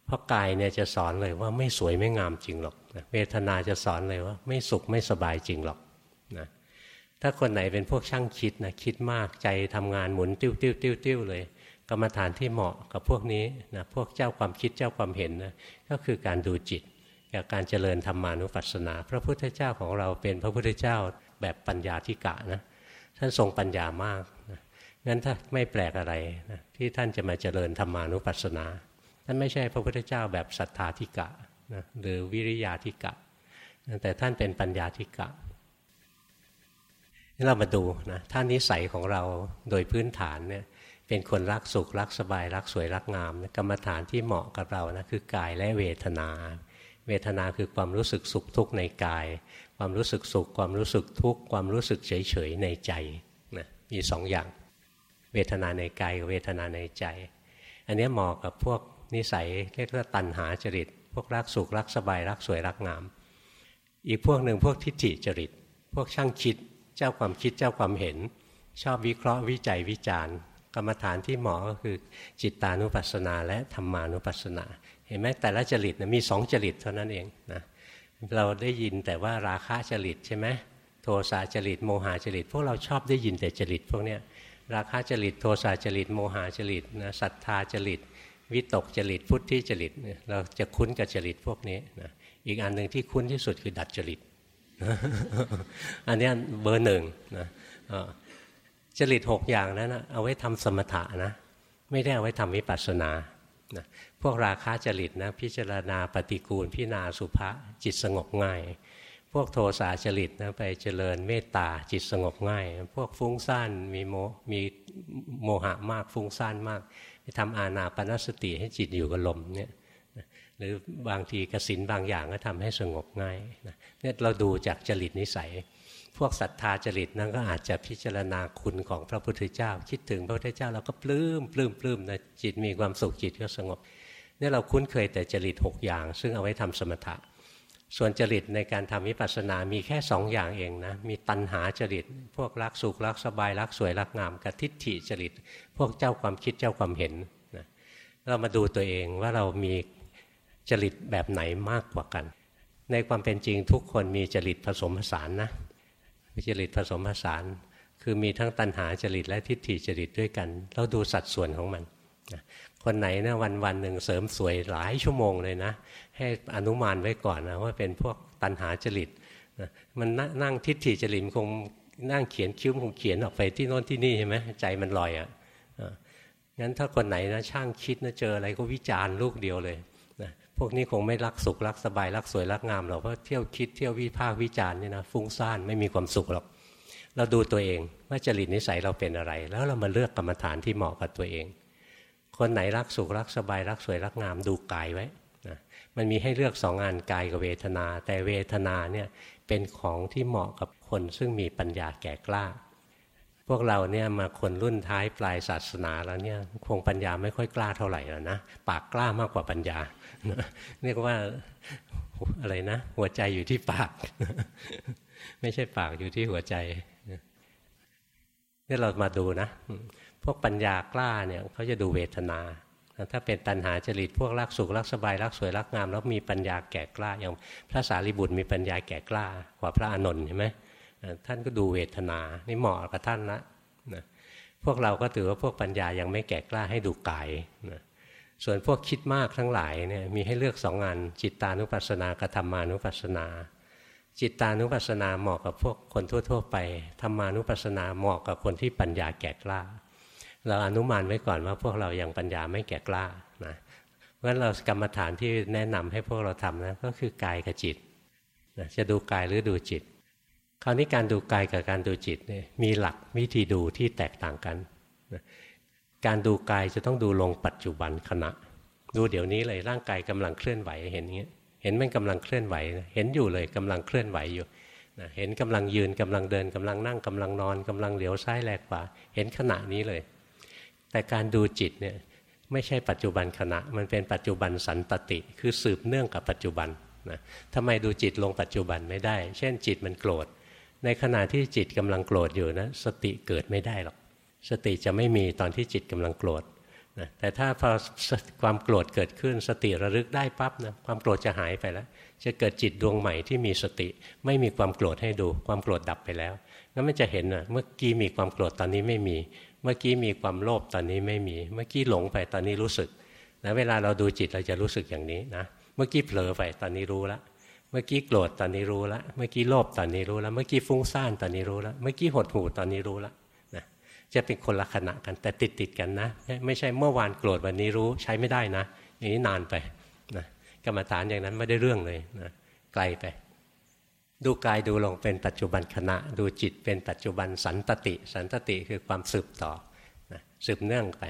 เพราะกายเนี่ยจะสอนเลยว่าไม่สวยไม่งามจริงหรอกนะเวทนาจะสอนเลยว่าไม่สุขไม่สบายจริงหรอกนะถ้าคนไหนเป็นพวกช่างคิดนะคิดมากใจทำงานหมุนติ้วติ้วติ้วติ้วเลย กรรมฐานที่เหมาะกับพวกนี้นะพวกเจ้าความคิดเจ้าความเห็นนะก็คือการดูจิตกับการเจริญธรรมานุปัสสนา พระพุทธเจ้าของเราเป็นพระพุทธเจ้าแบบปัญญาธิกะนะ ท่านทรงปัญญามากนะงั้นถ้าไม่แปลกอะไรนะที่ท่านจะมาเจริญธรรมานุปัสสนา ท่านไม่ใช่พระพุทธเจ้าแบบศรัทธาธิกะนะหรือวิริยาธิกะแต่ท่านเป็นปัญญาธิกะนี่เรามาดูนะถ้านนิสัยของเราโดยพื้นฐานเนี่ยเป็นคนรักสุขรักสบายรักสวยรักงามกรรมฐานที่เหมาะกับเรานะคือกายและเวทนา เวทนาคือความรู้สึกสุขทุกข์ในกาย ความรู้สึกสุข ความรู้สึกทุกข์ความรู้สึกเฉยเฉยในใจนะมีสองอย่าง เวทนาในกายกับเวทนาในใจ อันนี้เหมาะกับพวกนิสัยเรียกว่าตัณหาจริต พวกรักสุขรักสบายรักสวยรักงาม อีกพวกหนึ่งพวกทิฏฐิจริต พวกช่างคิดเจ้าความคิดเจ้าความเห็น ชอบวิเคราะห์วิจัยวิจารณ์กรรมฐานที่เหมาะก็คือจิตตานุปัสสนาและธรรมานุปัสสนา เห็นไหมแต่ละจริตนะมีสองจริตเท่านั้นเองนะ เราได้ยินแต่ว่าราคะจริตใช่ไหมโทสะจริตโมหะจริตพวกเราชอบได้ยินแต่จริตพวกเนี้ยราคะจริตโทสะจริตโมหะจริตนะศรัทธาจริตวิตกจริตพุทธิจริตเราจะคุ้นกับจริตพวกนี้นะอีกอันหนึ่งที่คุ้นที่สุดคือดัดจริตอันนี้เบอร์หนึ่งนะจริตหกอย่างนั้นนะเอาไว้ทำสมถะนะ ไม่ได้เอาไว้ทำวิปัสสนา นะพวกราคะจริตนะพิจารณาปฏิกูลพิณาสุภะจิตสงบง่าย พวกโทสาจริตนะไปเจริญเมตตาจิตสงบง่าย พวกฟุ้งซ่านมีโมมีโมหะมากฟุ้งซ่านมากไปทำอาณาปณสติให้จิตอยู่กับลมเนี่ยหรือบางทีกสินบางอย่างก็ทำให้สงบง่ายเนี่ยเราดูจากจริตนิสัย พวกศรัทธาจริตนั้นก็อาจจะพิจารณาคุณของพระพุทธเจ้า คิดถึงพระพุทธเจ้าเราก็ปลื้มปลื้มปลื้มนะจิตมีความสุขจิตก็สงบเนี่ยเราคุ้นเคยแต่จริตหกอย่าง ซึ่งเอาไว้ทำสมถะ ส่วนจริตในการทำวิปัสสนามีแค่สองอย่างเองนะมีตัณหาจริต พวกรักสุขรักสบายรักสวยรักงามกับทิฏฐิจริต พวกเจ้าความคิดเจ้าความเห็นนะเรามาดูตัวเองว่าเรามีจริตแบบไหนมากกว่ากัน ในความเป็นจริงทุกคนมีจริตผสมผสานนะ จริตผสมผสาน คือมีทั้งตัณหาจริตและทิฏฐิจริตด้วยกัน เราดูสัดส่วนของมันคนไหนนะวันวันหนึ่งเสริมสวยหลายชั่วโมงเลยนะ ให้อนุมานไว้ก่อนนะว่าเป็นพวกตัณหาจริตนะมันนั่งทิฏฐิจริตคงนั่งเขียนคิ้วคงเขียนออกไปที่โน้นที่นี่ใช่ไหมใจมันลอยอะ่ะงั้นถ้าคนไหนนะช่างคิดนะเจออะไรก็วิจารณ์ลูกเดียวเลย วกนี้คงไม่รักสุขรักสบายรักสวยรักงามหรอกเพราะเที่ยวคิดเที่ยววิพากษ์วิจารณ์นี่ยนะฟุ้งซ่านไม่มีความสุขหรอก เราดูตัวเองว่าจริตนิสัยเราเป็นอะไร แล้วเรามาเลือกกรรมฐานที่เหมาะกับตัวเอง คนไหนรักสุขรักสบายรักสวยรักงามดูกายไว้นะมันมีให้เลือกสองงานกายกับเวทนา แต่เวทนาเนี่ยเป็นของที่เหมาะกับคนซึ่งมีปัญญาแก่กล้า พวกเราเนี่ยมาคนรุ่นท้ายปลายศาสนาแล้วเนี่ยคงปัญญาไม่ค่อยกล้าเท่าไหร่แล้วนะปากกล้ามากกว่าปัญญา เรียกว่าอะไรนะ หัวใจอยู่ที่ปาก ไม่ใช่ปากอยู่ที่หัวใจนี่เรามาดูนะ พวกปัญญากล้าเนี่ยเขาจะดูเวทนา ถ้าเป็นตัณหาจริตพวกรักสุขรักสบายรักสวยรักงาม แล้วมีปัญญาแก่กล้า อย่างพระสารีบุตรมีปัญญาแก่กล้ากว่าพระอานนท์ใช่ไหมท่านก็ดูเวทนา นี่เหมาะกับท่านละนะพวกเราก็ถือว่าพวกปัญญายังไม่แก่กล้าให้ดูกายนะ ส่วนพวกคิดมากทั้งหลายเนี่ยมีให้เลือกสองงานจิตตานุปัสสนากธรรมานุปัสสนา จิตตานุปัสสนาเหมาะกับพวกคนทั่ว ๆ ไปธรรมานุปัสสนาเหมาะกับคนที่ปัญญาแก่กล้า เราอนุมานไว้ก่อนว่าพวกเรายังปัญญาไม่แก่กล้านะเพราะฉะนั้นเรากรรมฐานที่แนะนำให้พวกเราทำนะก็คือกายกับจิตนะจะดูกายหรือดูจิต คราวนี้การดูกายกับการดูจิตเนี่ยมีหลักวิธีดูที่แตกต่างกันนะ การดูกายจะต้องดูลงปัจจุบันขณะ ดูเดี๋ยวนี้เลยร่างกายกำลังเคลื่อนไหวเห็นอย่างนี้เห็นมันกำลังเคลื่อนไหว เห็นอยู่เลยกำลังเคลื่อนไหวอยู่นะเห็นกำลังยืนกำลังเดินกำลังนั่งกำลังนอนกำลังเหลียวซ้ายแลกขวาเห็นขณะนี้เลย แต่การดูจิตเนี่ยไม่ใช่ปัจจุบันขณะ มันเป็นปัจจุบันสันตติ คือสืบเนื่องกับปัจจุบันนะทำไมดูจิตลงปัจจุบันไม่ได้ เช่นจิตมันโกรธ ในขณะที่จิตกำลังโกรธอยู่นะสติเกิดไม่ได้หรอก สติจะไม่มีตอนที่จิตกำลังโกรธนะแต่ถ้าพอความโกรธเกิดขึ้นสติระลึกได้ปั๊บนะความโกรธจะหายไปแล้ว จะเกิดจิตดวงใหม่ที่มีสติ ไม่มีความโกรธให้ดู ความโกรธดับไปแล้วแล้วมันจะเห็นนะเมื่อกี้มีความโกรธตอนนี้ไม่มี เมื่อกี้มีความโลภตอนนี้ไม่มี เมื่อกี้หลงไปตอนนี้รู้สึกนะเวลาเราดูจิตเราจะรู้สึกอย่างนี้นะเมื่อกี้เผลอไปตอนนี้รู้แล้วเมื่อกี้โกรธตอนนี้รู้แล้วเมื่อกี้โลภตอนนี้รู้แล้วเมื่อกี้ฟุ้งซ่านตอนนี้รู้แล้วเมื่อกี้หดหู่ตอนนี้รู้แล้ว จะเป็นคนละขณะกัน แต่ติดติดกันนะ ไม่ใช่เมื่อวานโกรธวันนี้รู้ใช้ไม่ได้นะอย่างนี้นานไปนะกรรมฐานอย่างนั้นไม่ได้เรื่องเลยนะไกลไป ดูกายดูลงเป็นปัจจุบันขณะ ดูจิตเป็นปัจจุบันสันตติ สันตติคือความสืบต่อนะสืบเนื่องไป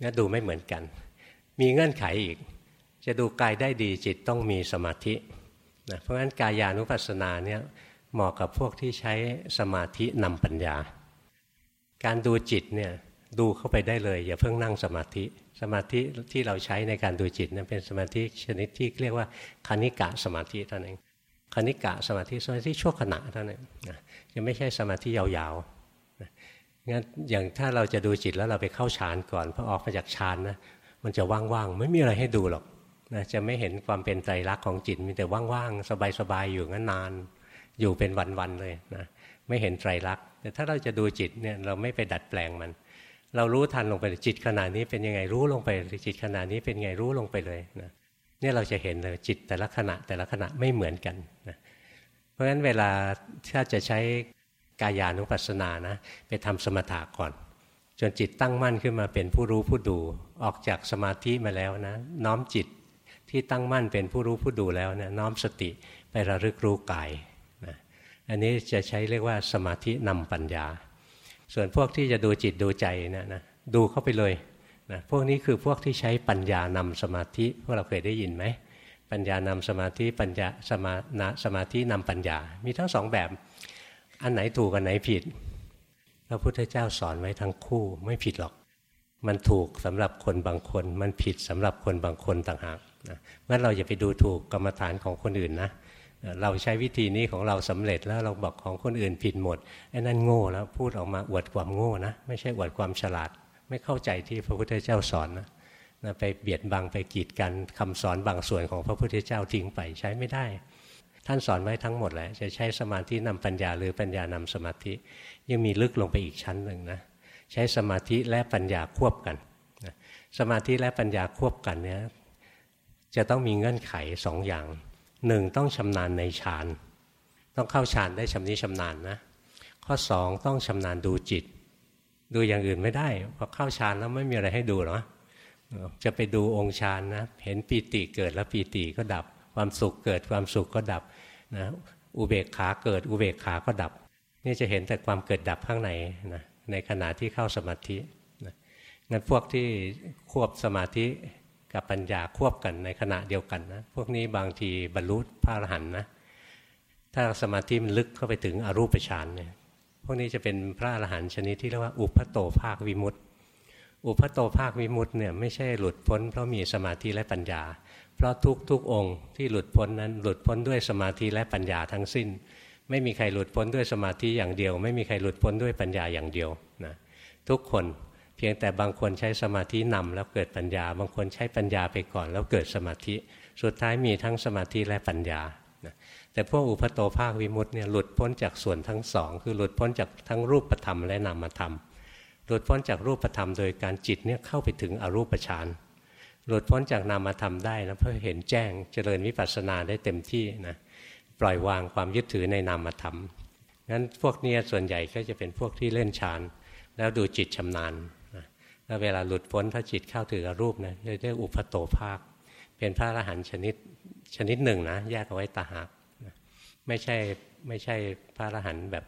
นี่ดูไม่เหมือนกัน มีเงื่อนไขอีก จะดูกายได้ดีจิตต้องมีสมาธินะเพราะฉะนั้นกายานุปัสสนาเนี่ยเหมาะกับพวกที่ใช้สมาธินำปัญญา การดูจิตเนี่ยดูเข้าไปได้เลย อย่าเพิ่งนั่งสมาธิ สมาธิที่เราใช้ในการดูจิตนั้นเป็นสมาธิชนิดที่เรียกว่าคณิกะสมาธิเท่านั้นคณิกะสมาธิสมาธิชั่วขณะเท่านั้นนะยังไม่ใช่สมาธิยาวๆงั้นอย่างถ้าเราจะดูจิตแล้วเราไปเข้าฌานก่อนพอออกมาจากฌานนะมันจะว่างๆไม่มีอะไรให้ดูหรอกนะจะไม่เห็นความเป็นไตรลักษณ์ของจิตมีแต่ว่างๆสบายๆอยู่งั้นนาน อยู่เป็นวันๆเลยนะ ไม่เห็นไตรลักษณ์แต่ถ้าเราจะดูจิตเนี่ยเราไม่ไปดัดแปลงมัน เรารู้ทันลงไปจิตขณะนี้เป็นยังไงรู้ลงไปจิตขณะนี้เป็นไงรู้ลงไปเลยนะเนี่ยเราจะเห็นเลยจิตแต่ละขณะแต่ละขณะไม่เหมือนกันนะเพราะฉะนั้นเวลาถ้าจะใช้กายานุปัสสนานะไปทำสมถะก่อน จนจิตตั้งมั่นขึ้นมาเป็นผู้รู้ผู้ดูออกจากสมาธิมาแล้วนะน้อมจิตที่ตั้งมั่นเป็นผู้รู้ผู้ดูแล้วเนะน้อมสติไประลึกรู้กาย อันนี้จะใช้เรียกว่าสมาธินำปัญญา ส่วนพวกที่จะดูจิตดูใจนะนะดูเข้าไปเลยนะพวกนี้คือพวกที่ใช้ปัญญานำสมาธิพวกเราเคยได้ยินไหมปัญญานำสมาธิปัญญาสมานะสมาธินำปัญญา มีทั้งสองแบบ อันไหนถูกอันไหนผิดพระพุทธเจ้าสอนไว้ทั้งคู่ไม่ผิดหรอก มันถูกสำหรับคนบางคน มันผิดสำหรับคนบางคนต่างหากนะงั้นเราอย่าไปดูถูกกรรมฐานของคนอื่นนะ เราใช้วิธีนี้ของเราสำเร็จแล้วเราบอกของคนอื่นผิดหมดไอ้นั่นโง่แล้วพูดออกมาอวดความโง่นะไม่ใช่อวดความฉลาด ไม่เข้าใจที่พระพุทธเจ้าสอนนะนะไปเบียดบังไปกีดกันคำสอนบางส่วนของพระพุทธเจ้าทิ้งไปใช้ไม่ได้ ท่านสอนไว้ทั้งหมดแหละจะใช้สมาธินำปัญญาหรือปัญญานำสมาธิ ยังมีลึกลงไปอีกชั้นหนึ่งนะใช้สมาธิและปัญญาควบกันสมาธิและปัญญาควบกันเนี่ยจะต้องมีเงื่อนไขสองอย่าง หนึ่งต้องชำนาญในฌานต้องเข้าฌานได้ชำนิชำนาญนะข้อสองต้องชำนาญดูจิต ดูอย่างอื่นไม่ได้พอเข้าฌานแล้วไม่มีอะไรให้ดูหรอจะไปดูองค์ฌานนะเห็นปีติเกิดแล้วปีติก็ดับ ความสุขเกิดความสุขก็ดับนะอุเบกขาเกิดอุเบกขาก็ดับ นี่จะเห็นแต่ความเกิดดับข้างในนะในขณะที่เข้าสมาธินะงั้นพวกที่ควบสมาธิ กับปัญญาควบกันในขณะเดียวกันนะพวกนี้บางทีบรรลุพระอรหันต์นะถ้าสมาธิมันลึกเข้าไปถึงอรูปฌานเนี่ยพวกนี้จะเป็นพระอรหันต์ชนิดที่เรียกว่าอุปโตภาควิมุตติ อุปโตภาควิมุตติเนี่ยไม่ใช่หลุดพ้นเพราะมีสมาธิและปัญญา เพราะทุกทุกองค์ที่หลุดพ้นนั้นหลุดพ้นด้วยสมาธิและปัญญาทั้งสิ้น ไม่มีใครหลุดพ้นด้วยสมาธิอย่างเดียว ไม่มีใครหลุดพ้นด้วยปัญญาอย่างเดียวนะทุกคน เพียงแต่บางคนใช้สมาธินำแล้วเกิดปัญญา บางคนใช้ปัญญาไปก่อนแล้วเกิดสมาธิ สุดท้ายมีทั้งสมาธิและปัญญาแต่พวกอุปโตภาควิมุตต์เนี่ยหลุดพ้นจากส่วนทั้งสองคือหลุดพ้นจากทั้งรูปธรรมและนามธรรม หลุดพ้นจากรูปธรรมโดยการจิตเนี่ยเข้าไปถึงอรูปฌานหลุดพ้นจากนามธรรมได้นะเพื่อเห็นแจ้งเจริญวิปัสสนาได้เต็มที่นะปล่อยวางความยึดถือในนามธรรมงั้นพวกนี้ส่วนใหญ่ก็จะเป็นพวกที่เล่นฌานแล้วดูจิตชำนาญ แล้วเวลาหลุดพ้นถ้าจิตเข้าถึงรูปนะจะเรียกอุปโตภาค เป็นพระอรหันต์ชนิดชนิดหนึ่งนะแยกเอาไว้ตาหากไม่ใช่ไม่ใช่พระอรหันต์แบบ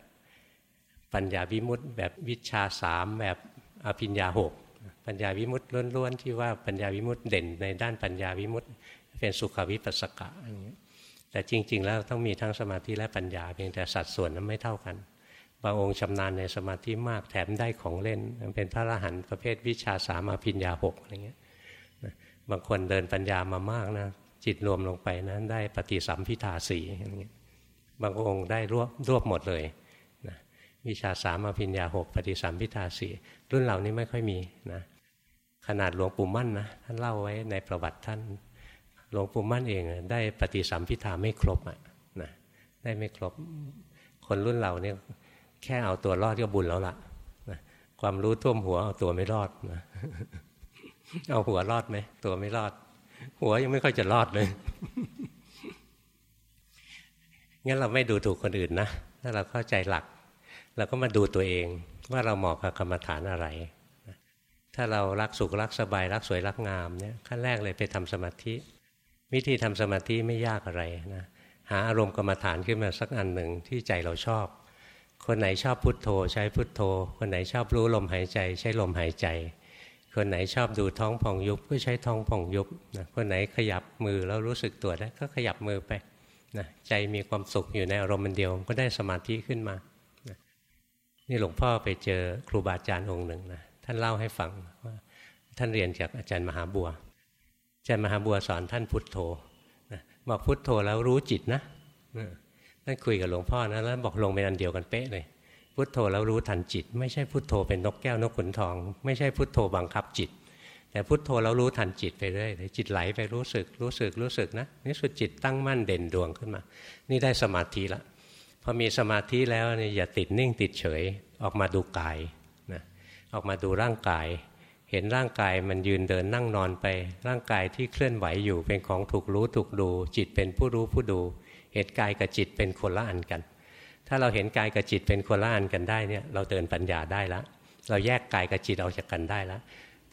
ปัญญาวิมุตต์แบบวิชาสามแบบอภิญญาหกปัญญาวิมุตต์ล้วนๆที่ว่าปัญญาวิมุตต์เด่นในด้านปัญญาวิมุตต์เป็นสุขวิปัสสกะแต่จริง ๆ แล้วต้องมีทั้งสมาธิและปัญญาเพียงแต่สัดส่วนนั้นไม่เท่ากัน บางองค์ชำนาญในสมาธิมากแถมได้ของเล่น เป็นพระอรหันต์ประเภทวิชาสามอภิญญาหกอะไรเงี้ยบางคนเดินปัญญามามากนะจิตรวมลงไปนะได้ปฏิสัมพิทาสีอะไรเงี้ยบางองค์ได้รวบรวบหมดเลยนะวิชาสามอภิญญาหกปฏิสัมพิทาสีรุ่นเหล่านี้ไม่ค่อยมีนะขนาดหลวงปู่มั่นนะท่านเล่าไว้ในประวัติท่านหลวงปู่มั่นเองได้ปฏิสัมพิทาไม่ครบอะนะได้ไม่ครบคนรุ่นเราเนี่ย แค่เอาตัวรอดก็บุญแล้วละนะความรู้ท่วมหัวเอาตัวไม่รอดนะเอาหัวรอดไหมตัวไม่รอด หัวยังไม่ค่อยจะรอดเลยงั้นเราไม่ดูถูกคนอื่นนะถ้าเราเข้าใจหลักเราก็มาดูตัวเองว่าเราเหมาะกับกรรมฐานอะไร ถ้าเรารักสุขรักสบายรักสวยรักงามเนี่ยขั้นแรกเลยไปทำสมาธิ วิธีทำสมาธิไม่ยากอะไรนะหาอารมณ์กรรมฐานขึ้นมาสักอันหนึ่งที่ใจเราชอบ คนไหนชอบพุทโธใช้พุทโธ คนไหนชอบรู้ลมหายใจ ใช้ลมหายใจ คนไหนชอบดูท้องผ่องยุบก็ใช้ท้องผ่องยุบนะคนไหนขยับมือแล้วรู้สึกตัวได้ก็ขยับมือไปนะใจมีความสุขอยู่ในอารมณ์มันเดียวก็ได้สมาธิขึ้นมานะนี่หลวงพ่อไปเจอครูบาอาจารย์องค์หนึ่งนะท่านเล่าให้ฟังว่าท่านเรียนจากอาจารย์มหาบัว อาจารย์มหาบัวสอนท่านพุทโธนะบอกพุทโธแล้วรู้จิตนะท่า นคุยกับหลวงพ่อนะแล้วบอกลงเป็นอันเดียวกันเป๊ะเลยพุทโธแล้วรู้ทันจิต ไม่ใช่พุทโธเป็นนกแก้วนกขุนทอง ไม่ใช่พุทโธบังคับจิต แต่พุทโธแล้วรู้ทันจิตไปเรื่อยจิตไหลไปรู้สึกรู้สึกรู้สึกนะนี่สุดจิตตั้งมั่นเด่นดวงขึ้นมา นี่ได้สมาธิละพอมีสมาธิแล้วเนี่ยอย่าติดนิ่งติดเฉยออกมาดูกายนะออกมาดูร่างกาย เห็นร่างกายมันยืนเดินนั่งนอนไป ร่างกายที่เคลื่อนไหวอยู่เป็นของถูกรู้ถูกดู จิตเป็นผู้รู้ผู้ดู เห็นกายกับจิตเป็นคนละอันกัน ถ้าเราเห็นกายกับจิตเป็นคนละอันกันได้เนี่ยเราเดินปัญญาได้แล้วเราแยกกายกับจิตออกจากกันได้แล้ว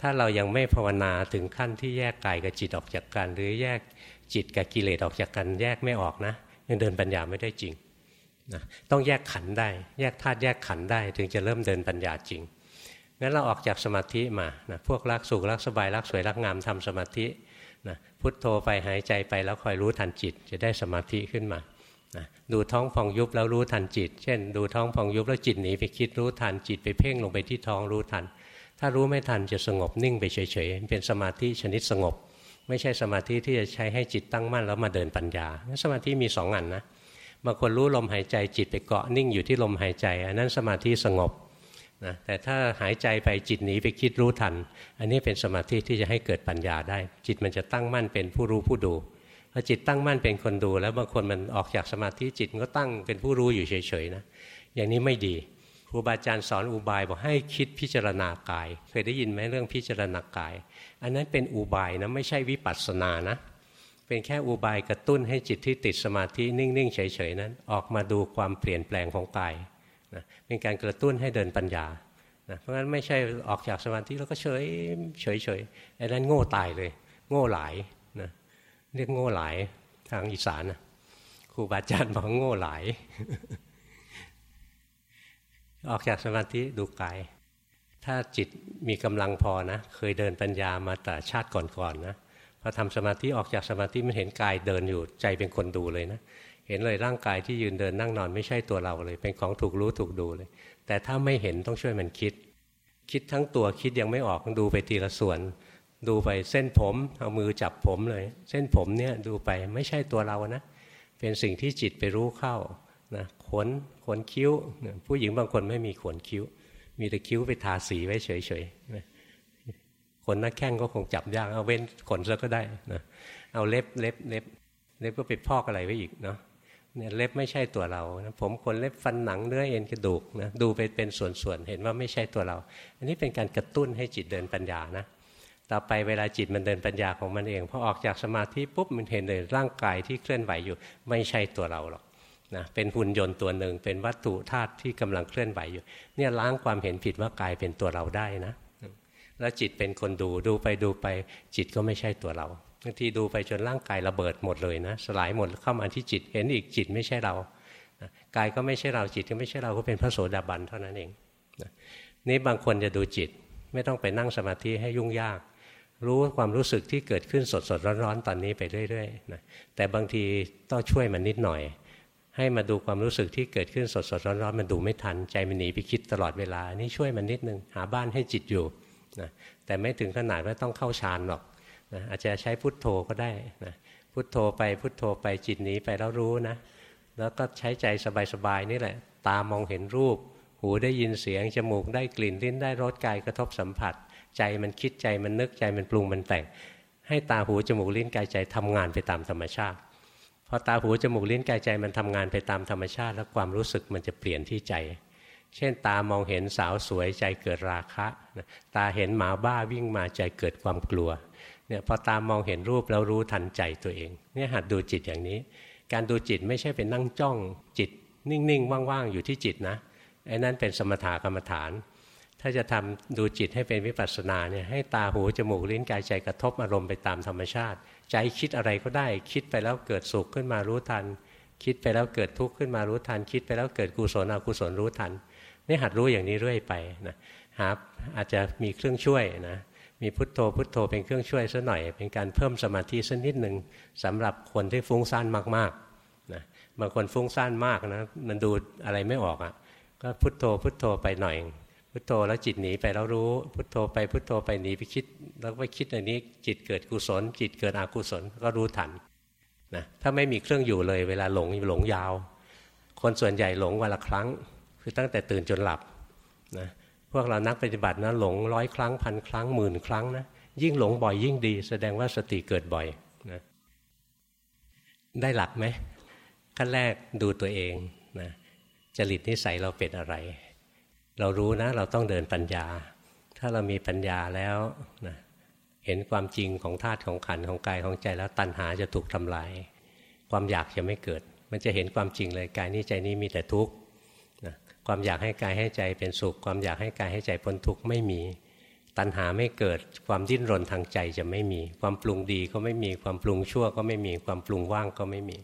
ถ้าเรายังไม่ภาวนาถึงขั้นที่แยกกายกับจิตออกจากกัน หรือแยกจิตกับกิเลสออกจากกันแยกไม่ออกนะยังเดินปัญญาไม่ได้จริงนะต้องแยกขันได้ แยกธาตุแยกขันได้ ถึงจะเริ่มเดินปัญญาจริงงั้นเราออกจากสมาธิมานะพวกรักสุขรักสบายรักสวยรักงามทำสมาธิ พุทโธไปหายใจไปแล้วคอยรู้ทันจิต จะได้สมาธิขึ้นมานะดูท้องพองยุบแล้วรู้ทันจิต เช่น ดูท้องพองยุบแล้วจิตหนีไปคิดรู้ทันจิตไปเพ่งลงไปที่ท้องรู้ทัน ถ้ารู้ไม่ทันจะสงบนิ่งไปเฉยๆเป็นสมาธิชนิดสงบ ไม่ใช่สมาธิที่จะใช้ให้จิตตั้งมั่นแล้วมาเดินปัญญา สมาธิมีสองอันนะบางคนรู้ลมหายใจจิตไปเกาะนิ่งอยู่ที่ลมหายใจ อันนั้นสมาธิสงบ นะแต่ถ้าหายใจไปจิตหนีไปคิดรู้ทัน อันนี้เป็นสมาธิที่จะให้เกิดปัญญาได้ จิตมันจะตั้งมั่นเป็นผู้รู้ผู้ดูพอจิตตั้งมั่นเป็นคนดู แล้วบางคนมันออกจากสมาธิจิตก็ตั้งเป็นผู้รู้อยู่เฉยๆนะอย่างนี้ไม่ดีครูบาอาจารย์สอนอุบายบอกให้คิดพิจารณากาย เคยได้ยินไหมเรื่องพิจารณากาย อันนั้นเป็นอุบายนะไม่ใช่วิปัสสนานะเป็นแค่อุบายกระตุ้นให้จิตที่ติดสมาธินิ่งๆเฉยๆนั้น ออกมาดูความเปลี่ยนแปลงของกาย เป็นการกระตุ้นให้เดินปัญญานะเพราะฉะนั้นไม่ใช่ออกจากสมาธิแล้วก็เฉยเฉยเฉยไอ้นั้นโง่ตายเลย โง่หลายนะเรียกโง่หลายทางอีสานนะครูบาอาจารย์บอกโง่หลายออกจากสมาธิดูกาย ถ้าจิตมีกำลังพอนะ เคยเดินปัญญามาแต่ชาติก่อนๆนนะพอทำสมาธิออกจากสมาธิมันเห็นกายเดินอยู่ใจเป็นคนดูเลยนะ เห็นเลยร่างกายที่ยืนเดินนั่งนอนไม่ใช่ตัวเราเลย เป็นของถูกรู้ถูกดูเลย แต่ถ้าไม่เห็นต้องช่วยมันคิด คิดทั้งตัวคิดยังไม่ออกดูไปทีละส่วน ดูไปเส้นผมเอามือจับผมเลย เส้นผมเนี่ยดูไปไม่ใช่ตัวเรานะ เป็นสิ่งที่จิตไปรู้เข้านะขนขนคิ้ว ผู้หญิงบางคนไม่มีขนคิ้ว มีแต่คิ้วไปทาสีไว้เฉยๆขนหน้าแข้งก็คงจับยากเอาเว้นขนซะก็ได้นะเอาเล็บเล็บเล็บเล็บก็ไปพอกอะไรไว้อีกเนาะ เนี่ยเล็บไม่ใช่ตัวเรานะผมขนเล็บฟันหนังเนื้อเอ็นกระดูกนะดูไปเป็นส่วนๆเห็นว่าไม่ใช่ตัวเรา อันนี้เป็นการกระตุ้นให้จิตเดินปัญญานะต่อไปเวลาจิตมันเดินปัญญาของมันเองพอออกจากสมาธิปุ๊บมันเห็นเลยร่างกายที่เคลื่อนไหวอยู่ ไม่ใช่ตัวเราหรอกนะเป็นหุ่นยนต์ตัวหนึ่งเป็นวัตถุธาตุที่กำลังเคลื่อนไหวอยู่ เนี่ยล้างความเห็นผิดว่ากายเป็นตัวเราได้นะ แล้วจิตเป็นคนดูดูไปดูไปจิตก็ไม่ใช่ตัวเรา บางทีดูไปจนร่างกายระเบิดหมดเลยนะสลายหมดเข้ามาที่จิตเห็นอีกจิตไม่ใช่เรากายก็ไม่ใช่เราจิตก็ไม่ใช่เราก็เป็นพระโสดาบันเท่านั้นเองนี่บางคนจะดูจิตไม่ต้องไปนั่งสมาธิให้ยุ่งยาก รู้ความรู้สึกที่เกิดขึ้นสดสดร้อนๆตอนนี้ไปเรื่อยๆนะแต่บางทีต้องช่วยมันนิดหน่อย ให้มาดูความรู้สึกที่เกิดขึ้นสดสดร้อนๆมันดูไม่ทันใจมันหนีไปคิดตลอดเวลานี่ช่วยมันนิดนึงหาบ้านให้จิตอยู่นะแต่ไม่ถึงขนาดว่าต้องเข้าฌานหรอก นะอาจจะใช้พุทโธก็ได้นะพุทโธไปพุทโธไปจิตหนีไปแล้วรู้นะ แล้วก็ใช้ใจสบายๆนี่แหละ ตามองเห็นรูป หูได้ยินเสียง จมูกได้กลิ่นลิ้นได้รสกายกระทบสัมผัส ใจมันคิดใจมันนึกใจมันปรุงมันแต่ง ให้ตาหูจมูกลิ้นกายใจทำงานไปตามธรรมชาติพอตาหูจมูกลิ้นกายใจมันทำงานไปตามธรรมชาติ แล้วความรู้สึกมันจะเปลี่ยนที่ใจ เช่น ตามองเห็นสาวสวยใจเกิดราคะ ตาเห็นหมาบ้าวิ่งมาใจเกิดความกลัว เนี่ยพอตามมองเห็นรูปแล้วรู้ทันใจตัวเองเนี่ยหัดดูจิตอย่างนี้ การดูจิตไม่ใช่เป็นนั่งจ้องจิต นิ่งๆว่างๆอยู่ที่จิตนะไอ้นั้นเป็นสมถกรรมฐาน ถ้าจะทำดูจิตให้เป็นวิปัสสนาเนี่ยให้ตาหูจมูกลิ้นกายใจกระทบอารมณ์ไปตามธรรมชาติ ใจคิดอะไรก็ได้ คิดไปแล้วเกิดสุขขึ้นมารู้ทัน คิดไปแล้วเกิดทุกข์ขึ้นมารู้ทัน คิดไปแล้วเกิดกุศลอกุศลรู้ทันนี่หัดรู้อย่างนี้เรื่อยไปนะหาอาจจะมีเครื่องช่วยนะ มีพุทโธพุทโธเป็นเครื่องช่วยซะหน่อย เป็นการเพิ่มสมาธิสักนิดหนึ่งสำหรับคนที่ฟุ้งซ่านมากๆนะบางคนฟุ้งซ่านมากนะมันดูอะไรไม่ออกอะ่ะก็พุทโธพุทโธไปหน่อย พุทโธแล้วจิตหนีไปแล้วรู้ พุทโธไปพุทโธไปหนีไปคิด แล้วไปคิดอันนี้จิตเกิดกุศล จิตเกิดอกุศลก็รู้ทันนะถ้าไม่มีเครื่องอยู่เลย เวลาหลงหลงยาว คนส่วนใหญ่หลงวันละครั้ง คือตั้งแต่ตื่นจนหลับนะ พวกเรานักปฏิบัตินะหลงร้อยครั้งพันครั้งหมื่นครั้งนะยิ่งหลงบ่อยยิ่งดี แสดงว่าสติเกิดบ่อยนะได้หลักไหมขั้นแรกดูตัวเองนะจริตนิสัยเราเป็นอะไร เรารู้นะ เราต้องเดินปัญญา ถ้าเรามีปัญญาแล้วนะเห็นความจริงของธาตุของขันของกายของใจแล้วตัณหาจะถูกทำลาย ความอยากจะไม่เกิด มันจะเห็นความจริงเลยกายนี้ใจนี้มีแต่ทุกข์ ความอยากให้กายให้ใจเป็นสุข ความอยากให้กายให้ใจพ้นทุกข์ไม่มี ตัณหาไม่เกิดความดิ้นรนทางใจจะไม่มี ความปรุงดีก็ไม่มีความปรุงชั่วก็ไม่มีความปรุงว่างก็ไม่มี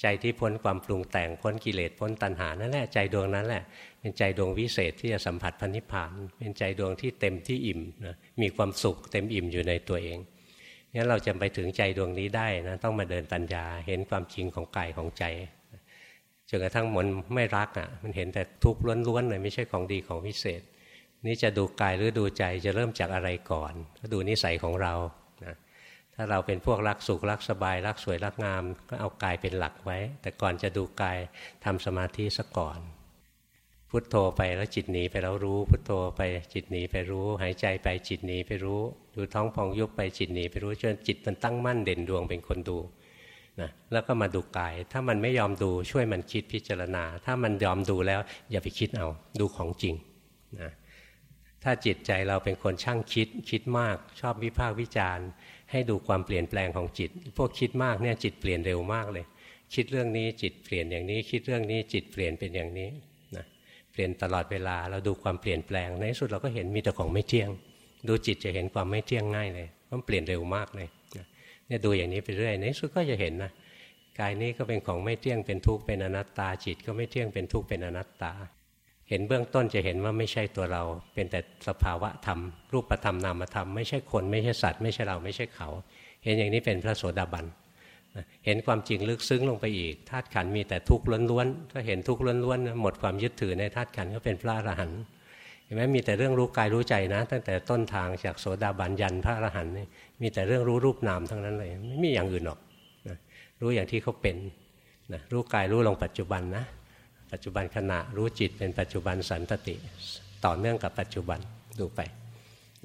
ใจที่พ้นความปรุงแต่งพ้นกิเลสพ้นตัณหานั่นแหละใจดวงนั้นแหละ เป็นใจดวงวิเศษที่จะสัมผัสพันิพพาน เป็นใจดวงที่เต็มที่อิ่มนะมีความสุขเต็มอิ่มอยู่ในตัวเองงั้นเราจะไปถึงใจดวงนี้ได้นะต้องมาเดินปัญญาเห็นความจริงของกายของใจ จนกระทั่งมันไม่รักอะ มันเห็นแต่ทุกข์ล้วนๆเลยไม่ใช่ของดีของพิเศษ นี่จะดูกายหรือดูใจจะเริ่มจากอะไรก่อนก็ดูนิสัยของเรานะถ้าเราเป็นพวกรักสุขรักสบาย รักสวยรักงาม ก็เอากายเป็นหลักไว้ แต่ก่อนจะดูกายทำสมาธิซะก่อน พุทโธไปแล้วจิตหนีไปแล้วรู้ พุทโธไปจิตหนีไปรู้ หายใจไปจิตหนีไปรู้ ดูท้องพองยุบไปจิตหนีไปรู้จนจิตมันตั้งมั่นเด่นดวงเป็นคนดู นะแล้วก็มาดูกาย ถ้ามันไม่ยอมดูช่วยมันคิดพิจารณา ถ้ามันยอมดูแล้วอย่าไปคิดเอาดูของจริงนะถ้าจิตใจเราเป็นคนช่างคิดคิดมาก ชอบวิพากษ์วิจารณ์ ให้ดูความเปลี่ยนแปลงของจิต พวกคิดมากเนี่ยจิตเปลี่ยนเร็วมากเลย คิดเรื่องนี้จิตเปลี่ยนอย่างนี้ คิดเรื่องนี้จิตเปลี่ยนเป็นอย่างนี้นะเปลี่ยนตลอดเวลาเราดูความเปลี่ยนแปลงในที่สุดเราก็เห็นมีแต่ของไม่เที่ยง ดูจิตจะเห็นความไม่เที่ยงง่ายเลยมันเปลี่ยนเร็วมากเลย เนี่ยดูอย่างนี้ไปเรื่อยในสุดก็จะเห็นนะกายนี้ก็เป็นของไม่เที่ยงเป็นทุกข์เป็นอนัตตาจิต ก็ไม่เที่ยงเป็นทุกข์เป็นอนัตตา เห็นเบื้องต้นจะเห็นว่าไม่ใช่ตัวเรา เป็นแต่สภาวะธรรม รูปธรรมนามธรรมไม่ใช่คนไม่ใช่สัตว์ไม่ใช่เราไม่ใช่เขา เห็นอย่างนี้เป็นพระโสดาบันเห็นความจริงลึกซึ้งลงไปอีกธาตุขันมีแต่ทุกข์ล้วนๆถ้าเห็นทุกข์ล้วนๆหมดความยึดถือในธาตุขันก็เป็นพระอรหันต์ ห็นไหมมีแต่เรื่องรู้กายรู้ใจนะ ตั้งแต่ต้นทางจากโสดาบันยันพระอรหันต์นี่มีแต่เรื่องรู้รูปนามทั้งนั้นเลยไม่มีอย่างอื่นหรอกนะรู้อย่างที่เขาเป็นนะรู้กายรู้ลงปัจจุบันนะ ปัจจุบันขณะรู้จิตเป็นปัจจุบันสันตติต่อเนื่องกับปัจจุบันดูไป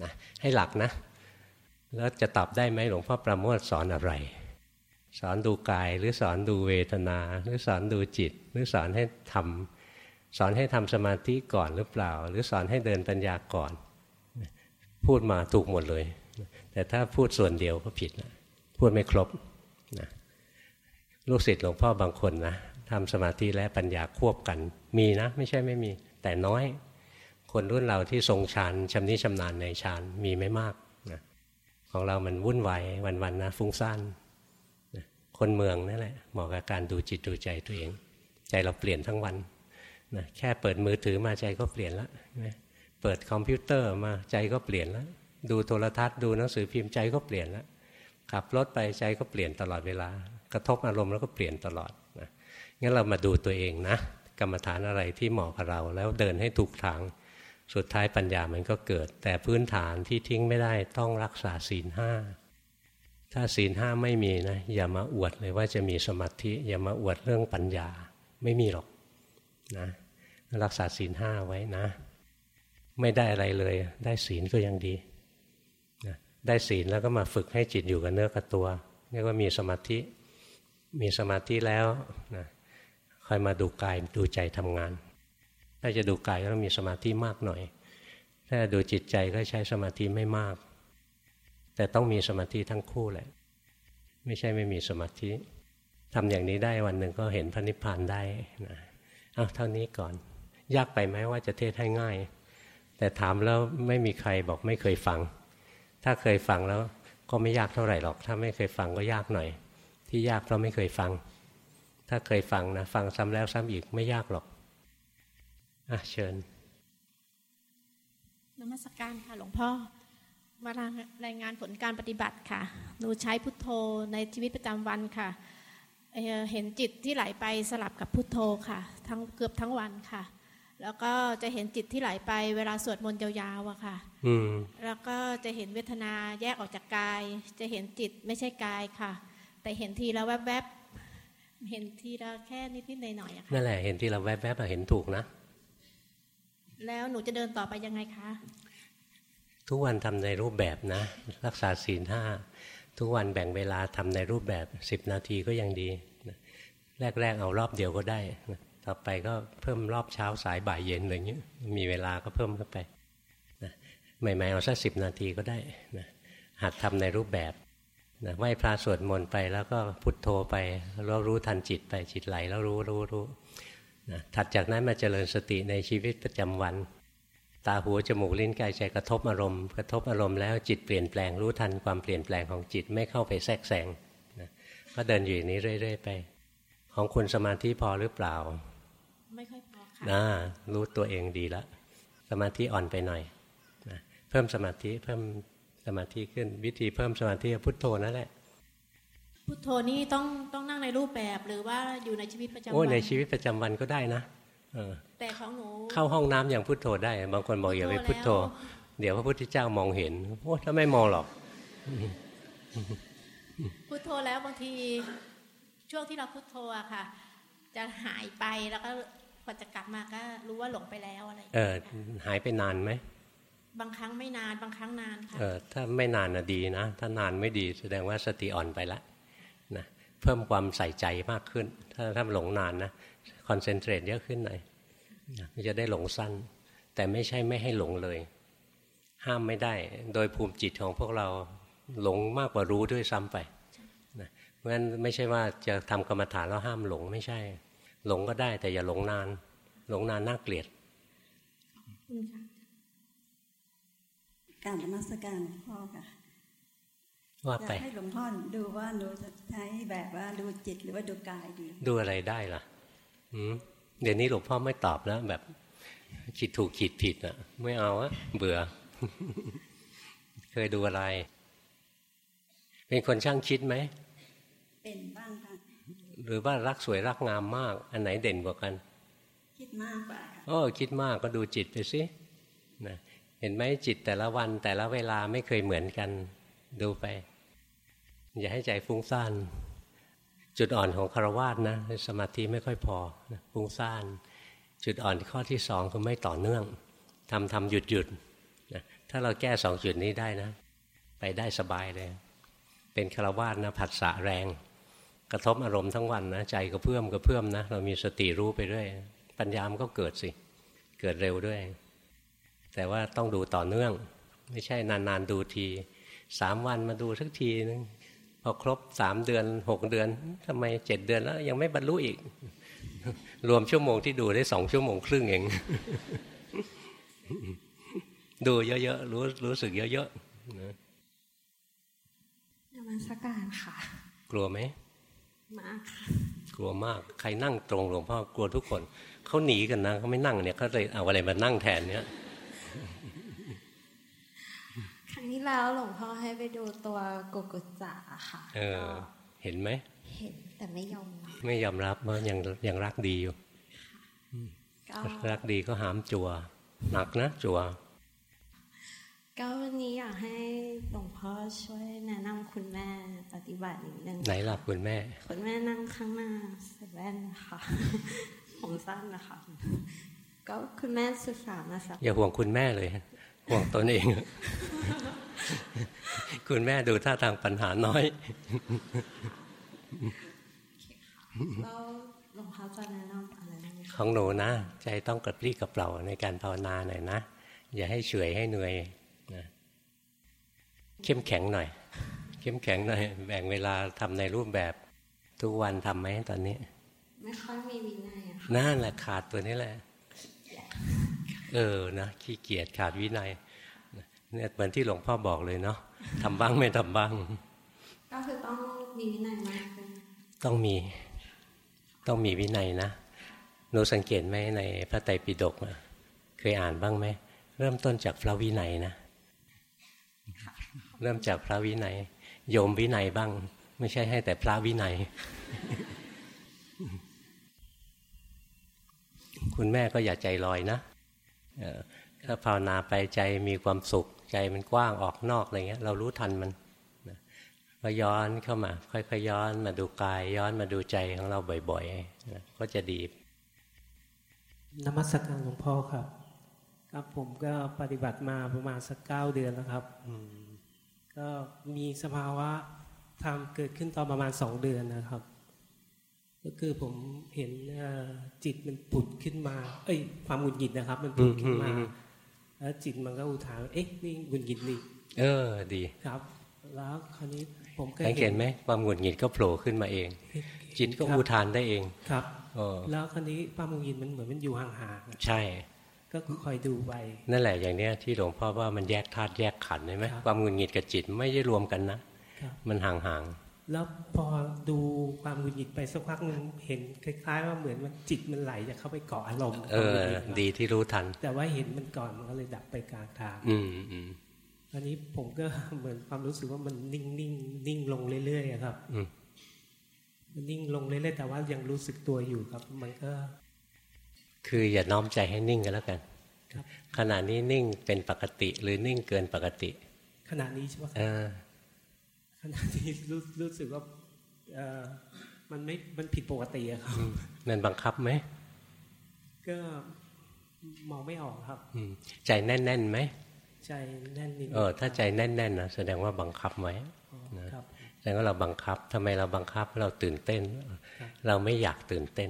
นะให้หลักนะ แล้วจะตอบได้ไหมหลวงพ่อประโมทสอนอะไร สอนดูกายหรือสอนดูเวทนา หรือสอนดูจิต หรือสอนให้ทำ สอนให้ทำสมาธิก่อนหรือเปล่า หรือสอนให้เดินปัญญาก่อน พูดมาถูกหมดเลย แต่ถ้าพูดส่วนเดียวก็ผิดนะพูดไม่ครบนะลูกศิษย์หลวงพ่อบางคนนะทำสมาธิและปัญญาควบกันมีนะ ไม่ใช่ไม่มี แต่น้อย คนรุ่นเราที่ทรงฌานชำนิชำนาญในฌานมีไม่มากนะของเรามันวุ่นวายวันๆนะฟุ้งซ่านคนเมืองนั่นแหละเหมาะกับการดูจิตดูใจตัวเอง ใจเราเปลี่ยนทั้งวัน นะแค่เปิดมือถือมาใจก็เปลี่ยนแล้วเปิดคอมพิวเตอร์มาใจก็เปลี่ยนแล้วดูโทรทัศน์ดูหนังสือพิมพ์ใจก็เปลี่ยนแล้วขับรถไปใจก็เปลี่ยนตลอดเวลา กระทบอารมณ์แล้วก็เปลี่ยนตลอดนะงั้นเรามาดูตัวเองนะ กรรมฐานอะไรที่เหมาะกับเรา แล้วเดินให้ถูกทาง สุดท้ายปัญญามันก็เกิด แต่พื้นฐานที่ทิ้งไม่ได้ต้องรักษาศีลห้าถ้าศีลห้าไม่มีนะอย่ามาอวดเลยว่าจะมีสมาธิอย่ามาอวดเรื่องปัญญาไม่มีหรอก นะรักษาศีลห้าไว้นะ ไม่ได้อะไรเลย ได้ศีลก็ยังดีนะได้ศีลแล้วก็มาฝึกให้จิตอยู่กับเนื้อกับตัวเรียกว่ามีสมาธิ มีสมาธิแล้วนะค่อยมาดูกายดูใจทำงาน ถ้าจะดูกายก็ต้องมีสมาธิมากหน่อย ถ้าดูจิตใจก็ใช้สมาธิไม่มาก แต่ต้องมีสมาธิทั้งคู่แหละ ไม่ใช่ไม่มีสมาธิทำอย่างนี้ได้วันหนึ่งก็เห็นพระนิพพานได้นะ เอาเท่านี้ก่อน ยากไปไหมว่าจะเทศให้ง่าย แต่ถามแล้วไม่มีใครบอกไม่เคยฟัง ถ้าเคยฟังแล้วก็ไม่ยากเท่าไหร่หรอก ถ้าไม่เคยฟังก็ยากหน่อย ที่ยากเพราะไม่เคยฟัง ถ้าเคยฟังนะฟังซ้ำแล้วซ้ำอีกไม่ยากหรอกอะเชิญนมัสการค่ะหลวงพ่อมารายงานผลการปฏิบัติค่ะ หนูใช้พุทโธในชีวิตประจำวันค่ะ เห็นจิตที่ไหลไปสลับกับพุทโธค่ะ ทั้งเกือบทั้งวันค่ะ แล้วก็จะเห็นจิตที่ไหลไปเวลาสวดมนต์ยาวๆอะค่ะแล้วก็จะเห็นเวทนาแยกออกจากกาย จะเห็นจิตไม่ใช่กายค่ะ แต่เห็นทีละแวบๆเห็นทีละแค่นิดๆหน่อยๆอะค่ะนั่นแหละเห็นทีละแวบๆเห็นถูกนะ แล้วหนูจะเดินต่อไปยังไงคะทุกวันทำในรูปแบบนะ รักษาศีลห้า ทุกวันแบ่งเวลาทำในรูปแบบสิบนาทีก็ยังดี แรก ๆ เอารอบเดียวก็ได้ ต่อไปก็เพิ่มรอบเช้าสายบ่ายเย็นอะไรเงี้ย มีเวลาก็เพิ่มเข้าไปนะใหม่ๆเอาสักสิบนาทีก็ได้นะหัดทำในรูปแบบนะไหว้พระสวดมนต์ไปแล้วก็พุทโธไปแล้วรู้ทันจิตไปจิตไหลแล้วรู้รู้รู้นะถัดจากนั้นมาเจริญสติในชีวิตประจำวัน ตาหูจมูกลิ้นกายใจกระทบอารมณ์กระทบอารมณ์แล้วจิตเปลี่ยนแปลงรู้ทันความเปลี่ยนแปลงของจิตไม่เข้าไปแทรกแซงนะก็เดินอยู่อย่างนี้เรื่อย ๆ ไป ของคุณสมาธิพอหรือเปล่า ไม่ค่อยพอค่ะนะรู้ตัวเองดีแล้วสมาธิอ่อนไปหน่อยนะเพิ่มสมาธิเพิ่มสมาธิขึ้นวิธีเพิ่มสมาธิพุทโธนั่นแหละพุทโธนี่ต้องต้องนั่งในรูปแบบหรือว่าอยู่ในชีวิตประจำวันโอ้ในชีวิตประจำวันก็ได้นะ แต่ของหนูเข้าห้องน้ำอย่างพุทโธได้ บางคนบอกอย่าไปพุทโธ เดี๋ยวพระพุทธเจ้ามองเห็นโอ้ถ้าไม่มองหรอก พุทโธแล้วบางทีช่วงที่เราพุทโธอะค่ะ จะหายไปแล้วก็พอจะกลับมาก็รู้ว่าหลงไปแล้วอะไรเออ หายไปนานไหมบางครั้งไม่นานบางครั้งนานค่ะเออถ้าไม่นานนะดีนะ ถ้านานไม่ดีแสดงว่าสติอ่อนไปละนะเพิ่มความใส่ใจมากขึ้น ถ้าถ้าหลงนานนะ คอนเซนเทรตเยอะขึ้นหน่อยมันจะได้หลงสั้น แต่ไม่ใช่ไม่ให้หลงเลย ห้ามไม่ได้ โดยภูมิจิตของพวกเราหลงมากกว่ารู้ด้วยซ้ำไปนะเพราะฉะนั้นไม่ใช่ว่าจะทำกรรมฐานแล้วห้ามหลงไม่ใช่ หลงก็ได้ แต่อย่าหลงนาน หลงนานน่าเกลียดคุณค่ะการนมัสการพ่อค่ะว่าอยาไปกให้หลวงพ่อดูว่าหนูจะใช้แบบว่าดูจิตหรือว่าดูกายดี ดูอะไรได้ล่ะหืม เดี๋ยวนี้หลวงพ่อไม่ตอบแล้ว แบบคิดถูกคิดผิดอะ ไม่เอาอะเบื่อ เคยดูอะไร เป็นคนช่างคิดไหม เป็นบ้างค่ะหรือว่ารักสวยรักงามมาก อันไหนเด่นกว่ากัน คิดมากกว่าค่ะโอ้คิดมากก็ดูจิตไปสินะเห็นไหมจิตแต่ละวันแต่ละเวลาไม่เคยเหมือนกัน ดูไป อย่าให้ใจฟุ้งซ่าน จุดอ่อนของคารวาสนะสมาธิไม่ค่อยพอฟุ้งซ่านจุดอ่อนข้อที่สองคือไม่ต่อเนื่องทำทำหยุดหยุดนะถ้าเราแก้สองจุดนี้ได้นะ ไปได้สบายเลย เป็นคารวาสนะผัสสะแรง กระทบอารมณ์ทั้งวันนะใจก็เพื่อมก็เพื่อมนะ เรามีสติรู้ไปเรื่อยปัญญามนก็เกิดสิ เกิดเร็วด้วย แต่ว่าต้องดูต่อเนื่อง ไม่ใช่นานๆดูทีสามวันมาดูสักทีนึง พอครบสามเดือนหกเดือนทำไมเจ็ดเดือนแล้ว ยังไม่บรรลุอีก รวมชั่วโมงที่ดูได้สองชั่วโมงครึ่งเอง ดูเยอะๆรู้รู้สึกเยอะๆนะนมัสการค่ะ กลัวไหมมากค่ะกลัวมาก ใครนั่งตรงหลวงพ่อกลัวทุกคนเขาหนีกันนะเขาไม่นั่งเนี่ยเขาเลยเอาอะไรมานั่งแทนเนี่ย ครั้ง ที่แล้วหลวงพ่อให้ไปดูตัวกุกุจจะค่ะเออ เห็นไหม เห็นแต่ไม่ยอมรับไม่ยอมรับว่ายังยังรักดีอยู่ก็รักดีก็หามจัวหนักนะจัวก็วันนี้อยากให้หลวงพ่อช่วยแนะนำคุณแม่ปฏิบัตินิดนึงไหนล่ะคุณแม่ คุณแม่นั่งข้างหน้าใส่แว่นค่ะผมสั้นนะคะก็คุณแม่ศึกษามาสักอย่าห่วงคุณแม่เลย ห่วงตนเอง คุณแม่ดูท่าทางปัญหาน้อยแล้วหลวงพ่อจะแนะนำอะไรบ้างไหมขคะองหนูนะ ใจต้องกระปรี้กระเปร่าในการภาวนาหน่อยนะ อย่าให้เฉอยให้เหนื่อยนะเข้มแข็งหน่อย เข้มแข็งหน่อย แบ่งเวลาทำในรูปแบบทุกวันทำไหมตอนนี้ ไม่ค่อยมีวินัยอะค่ะนั่นแหละขาดตัวนี้แหละ เออนะขี้เกียจขาดวินัยเนี่ยเหมือนที่หลวงพ่อบอกเลยเนาะทำบ้างไม่ทำบ้าง ก็คือต้องมีวินัยมากขึ้นต้องมีต้องมีวินัยนะหนูสังเกตไหมในพระไตรปิฎกอะเคยอ่านบ้างไหมเริ่มต้นจากพระวินัยนะ เริ่มจากพระวินัย โยมวินัยบ้าง ไม่ใช่ให้แต่พระวินัย คุณแม่ก็อย่าใจลอยนะเอ่อ ถ้าภาวนาไปใจมีความสุข ใจมันกว้างออกนอกอะไรเงี้ย เรารู้ทันมันก็ย้อนเข้ามา ค่อยๆย้อนมาดูกาย ย้อนมาดูใจของเราบ่อยๆก็จะดีนมัสการหลวงพ่อครับ ครับผมก็ปฏิบัติมาประมาณสักเก้าเดือนแล้วครับก็มีสภาวะธรรมเกิดขึ้นตอนประมาณสองเดือนนะครับ ก็คือผมเห็นเอ่อจิตมันผุดขึ้นมา เอ้ย ความหงุดหงิดนะครับ มันผุดขึ้นมาอืมอืมแล้วจิตมันก็อุทานว่าเอ๊ะนี่หงุดหงิดนี่เออ ดีครับ แล้วคราวนี้ผมก็สังเกตไหมความหงุดหงิดก็โผล่ขึ้นมาเอง จิตก็อุทานได้เองครับเออแล้วคราวนี้ความหงุดหงิดมันเหมือนมันอยู่ห่างๆอะใช่ ก็คอยดูไปนั่นแหละอย่างเนี้ยที่หลวงพ่อว่ามันแยกธาตุแยกขันธ์ใช่ไหมครับความหงุดหงิดกับจิตไม่ได้รวมกันนะครับมันห่าง แล้วพอดูความหงุดหงิดไปสักพักหนึงเห็นคล้ายๆ ว่าเหมือนมันจิตมันไหลจะเข้าไปเกาะอารมณ์ๆเอความหงุอดหงิครับดีที่รู้ทัน แต่ว่าเห็นมันก่อนมันก็เลยดับไปกลางทาง อืมอืมอันนี้ผมก็เหมือนความรู้สึกว่ามันนิ่งนิ่งนิ่งลงเรื่อยๆอะครับอืมมันนิ่งลงเรื่อยๆแต่ว่ายังรู้สึกตัวอยู่ครับ มันก็ คืออย่าน้อมใจให้นิ่งกันแล้วกันครับขณะนี้นิ่งเป็นปกติ หรือนิ่งเกินปกติ ขณะนี้ใช่ไหมคเอรับ อขณะนี้รู้รู้สึกว่าเออมันไม่มันผิดปกติอะครับมันบังคับไหมก็มองไม่ออกครับอืมใจแน่นๆไหมใจแน่นนิดเออ ถ้าใจแน่นๆนะแสดงว่าบังคับไว้อ๋อนะครับแสดงว่าเราบังคับทำไมเราบังคับเราตื่นเต้นครับเราไม่อยากตื่นเต้น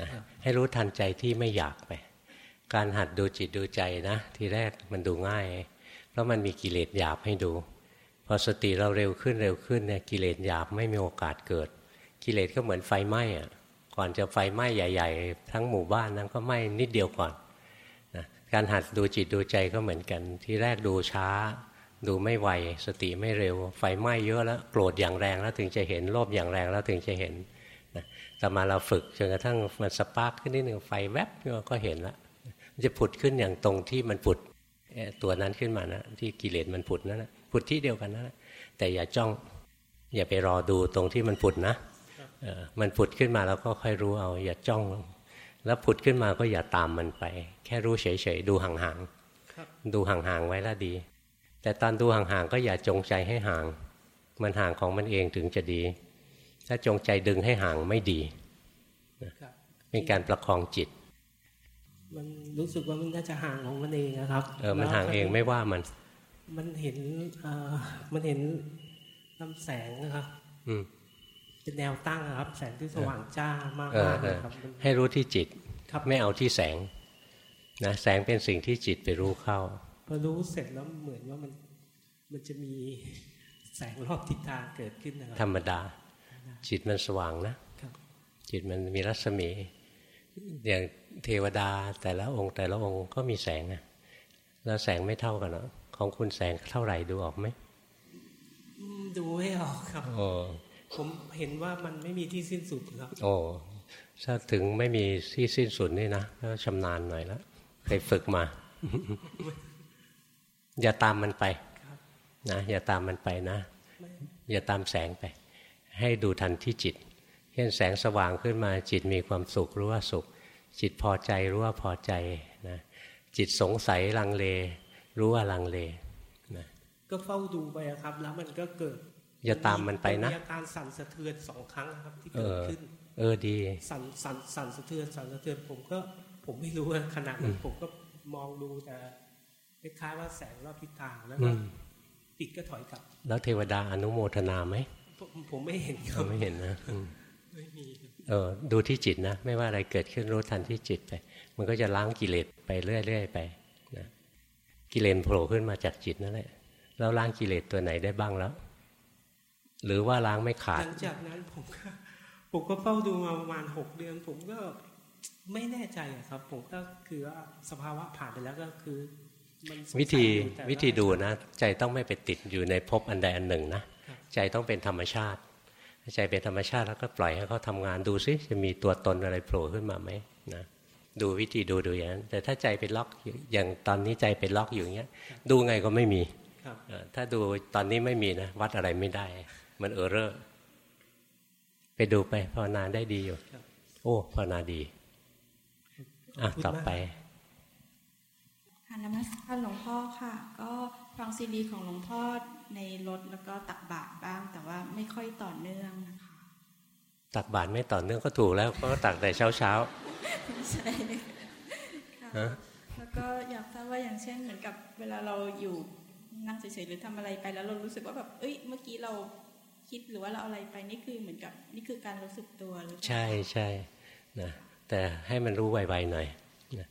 นะครับให้รู้ทันใจที่ไม่อยากไป การหัดดูจิตดูใจนะ ทีแรกมันดูง่าย เพราะมันมีกิเลสหยาบให้ดูพ อสติเราเร็วขึ้นเร็วขึ้นเนี่ยกิเลสหยาบไม่มีโอกาสเกิด กิเลสก็เหมือนไฟไหม้อะก่อนจะไฟไหม้ใหญ่ ๆ ทั้งหมู่บ้านนั้นก็ไหม้นิดเดียวก่อนนะการหัดดูจิตดูใจก็เหมือนกัน ที่แรกดูช้า ดูไม่ไวสติไม่เร็ว ไฟไหม้เยอะแล้วโกรธอย่างแรงแล้วถึงจะเห็นโลภอย่างแรงแล้วถึงจะเห็นนะแต่มาเราฝึกจนกระทั่งมันสปาร์กขึ้นนิดหนึ่งไฟแวบก็เห็นแล้วมันจะผุดขึ้นอย่างตรงที่มันผุดตัวนั้นขึ้นมานะที่กิเลสมันผุดนั่นแนะ ผุดที่เดียวกันนั่นแหละแต่อย่าจ้อง อย่าไปรอดูตรงที่มันผุดนะมันผุดขึ้นมาแล้วก็ค่อยรู้เอา อย่าจ้อง แล้วผุดขึ้นมาก็อย่าตามมันไป แค่รู้เฉยๆดูห่างๆดูห่างๆไว้แล้วดี แต่ตอนดูห่างๆก็อย่าจงใจให้ห่าง มันห่างของมันเองถึงจะดี ถ้าจงใจดึงให้ห่างไม่ดีเป็นการประคองจิต มันรู้สึกว่ามันน่าจะห่างของมันเองนะครับ เออมันห่างเองไม่ว่ามัน มันเห็นมันเห็นลำแสงนะครับเป็นแนวตั้งครับ แสงที่สว่างจ้ามากๆนะครับ ให้รู้ที่จิตไม่เอาที่แสงนะแสงเป็นสิ่งที่จิตไปรู้เข้าพอรู้เสร็จแล้วเหมือนว่ามันมันจะมีแสงรอบทิศทางเกิดขึ้นนะครับธรรมดา จิตมันสว่างนะจิตมันมีรัศมี อย่างเทวดาแต่ละองค์แต่ละองค์ก็มีแสงนะแล้วแสงไม่เท่ากันเนาะ ของคุณแสงเท่าไหร่ดูออกไหมดูไม่ออกครับผมเห็นว่ามันไม่มีที่สิ้นสุดครับ โอ้ถ้าถึงไม่มีที่สิ้นสุดนี่นะก็ชำนาญหน่อยแล้วเคยฝึกมา อย่าตามมันไปนะอย่าตามมันไปนะ อย่าตามแสงไป ให้ดูทันที่จิตเช่นแสงสว่างขึ้นมาจิตมีความสุขรู้ว่าสุข จิตพอใจรู้ว่าพอใจนะจิตสงสัยลังเล รู้ว่าลังเลนะก็เฝ้าดูไปครับ แล้วมันก็เกิดอย่าตามมันไปนะมีอาการสั่นสะเทือนสองครั้งครับที่เกิดขึ้น เออดีสั่นสั่นสั่นสะเทือนสั่นสะเทือนผมก็ผมไม่รู้ว่าขนาดนั้นผมก็มองดูแต่คล้ายๆว่าแสงรอบทิศทางแล้วก็ปิดก็ถอยกลับ แล้วเทวดาอนุโมทนาไหมผมไม่เห็นครับไม่เห็นนะไม่มีเออดูที่จิตนะ ไม่ว่าอะไรเกิดขึ้นรู้ทันที่จิตไป มันก็จะล้างกิเลสไปเรื่อยๆไปนะ กิเลสโผล่ขึ้นมาจากจิตนั่นแหละแล้วล้างกิเลสตัวไหนได้บ้างแล้ว หรือว่าล้างไม่ขาดหลังจากนั้นผมก็ผมก็เฝ้าดูมาประมาณหกเดือน ผมก็ไม่แน่ใจครับ ผมก็คือว่าสภาวะผ่านไปแล้วก็คือวิธีวิธีดูนะ ใจต้องไม่ไปติดอยู่ในภพอันใดอันหนึ่งนะใจต้องเป็นธรรมชาติ ใจเป็นธรรมชาติแล้วก็ปล่อยให้เขาทางานดูซิจะมีตัวตนอะไรโผล่ขึ้นมาไหมนะ ดูวิธีดูดูอย่างนั้น แต่ถ้าใจเป็นล็อกอย่างตอนนี้ใจเป็นล็อกอยู่อย่างเงี้ย ดูไงก็ไม่มีถ้าดูตอนนี้ไม่มีนะ วัดอะไรไม่ได้ มันเออเรอร์ไปดูไปภาวนาได้ดีอยู่ โอ้ภาวนาดี อะต่อไปค่ะนมัสการหลวงพ่อค่ะ ก็ฟังซีดีของหลวงพ่อในรถแล้วก็ตักบาตรบ้าง แต่ว่าไม่ค่อยต่อเนื่องนะคะ ตักบาตรไม่ต่อเนื่องก็ถูกแล้ว ก็ตักแต่เช้าเช้าใช่ค่ะแล้วก็อยากทราบว่าอย่างเช่นเหมือนกับเวลาเราอยู่นั่งเฉยๆหรือทำอะไรไปแล้วเรารู้สึกว่าแบบเอ้ยเมื่อกี้เราคิดหรือว่าเราอะไรไปนี่คือเหมือนกับนี่คือการรู้สึกตัวหรือใช่ใช่นะแต่ให้มันรู้ไวๆหน่อยนะ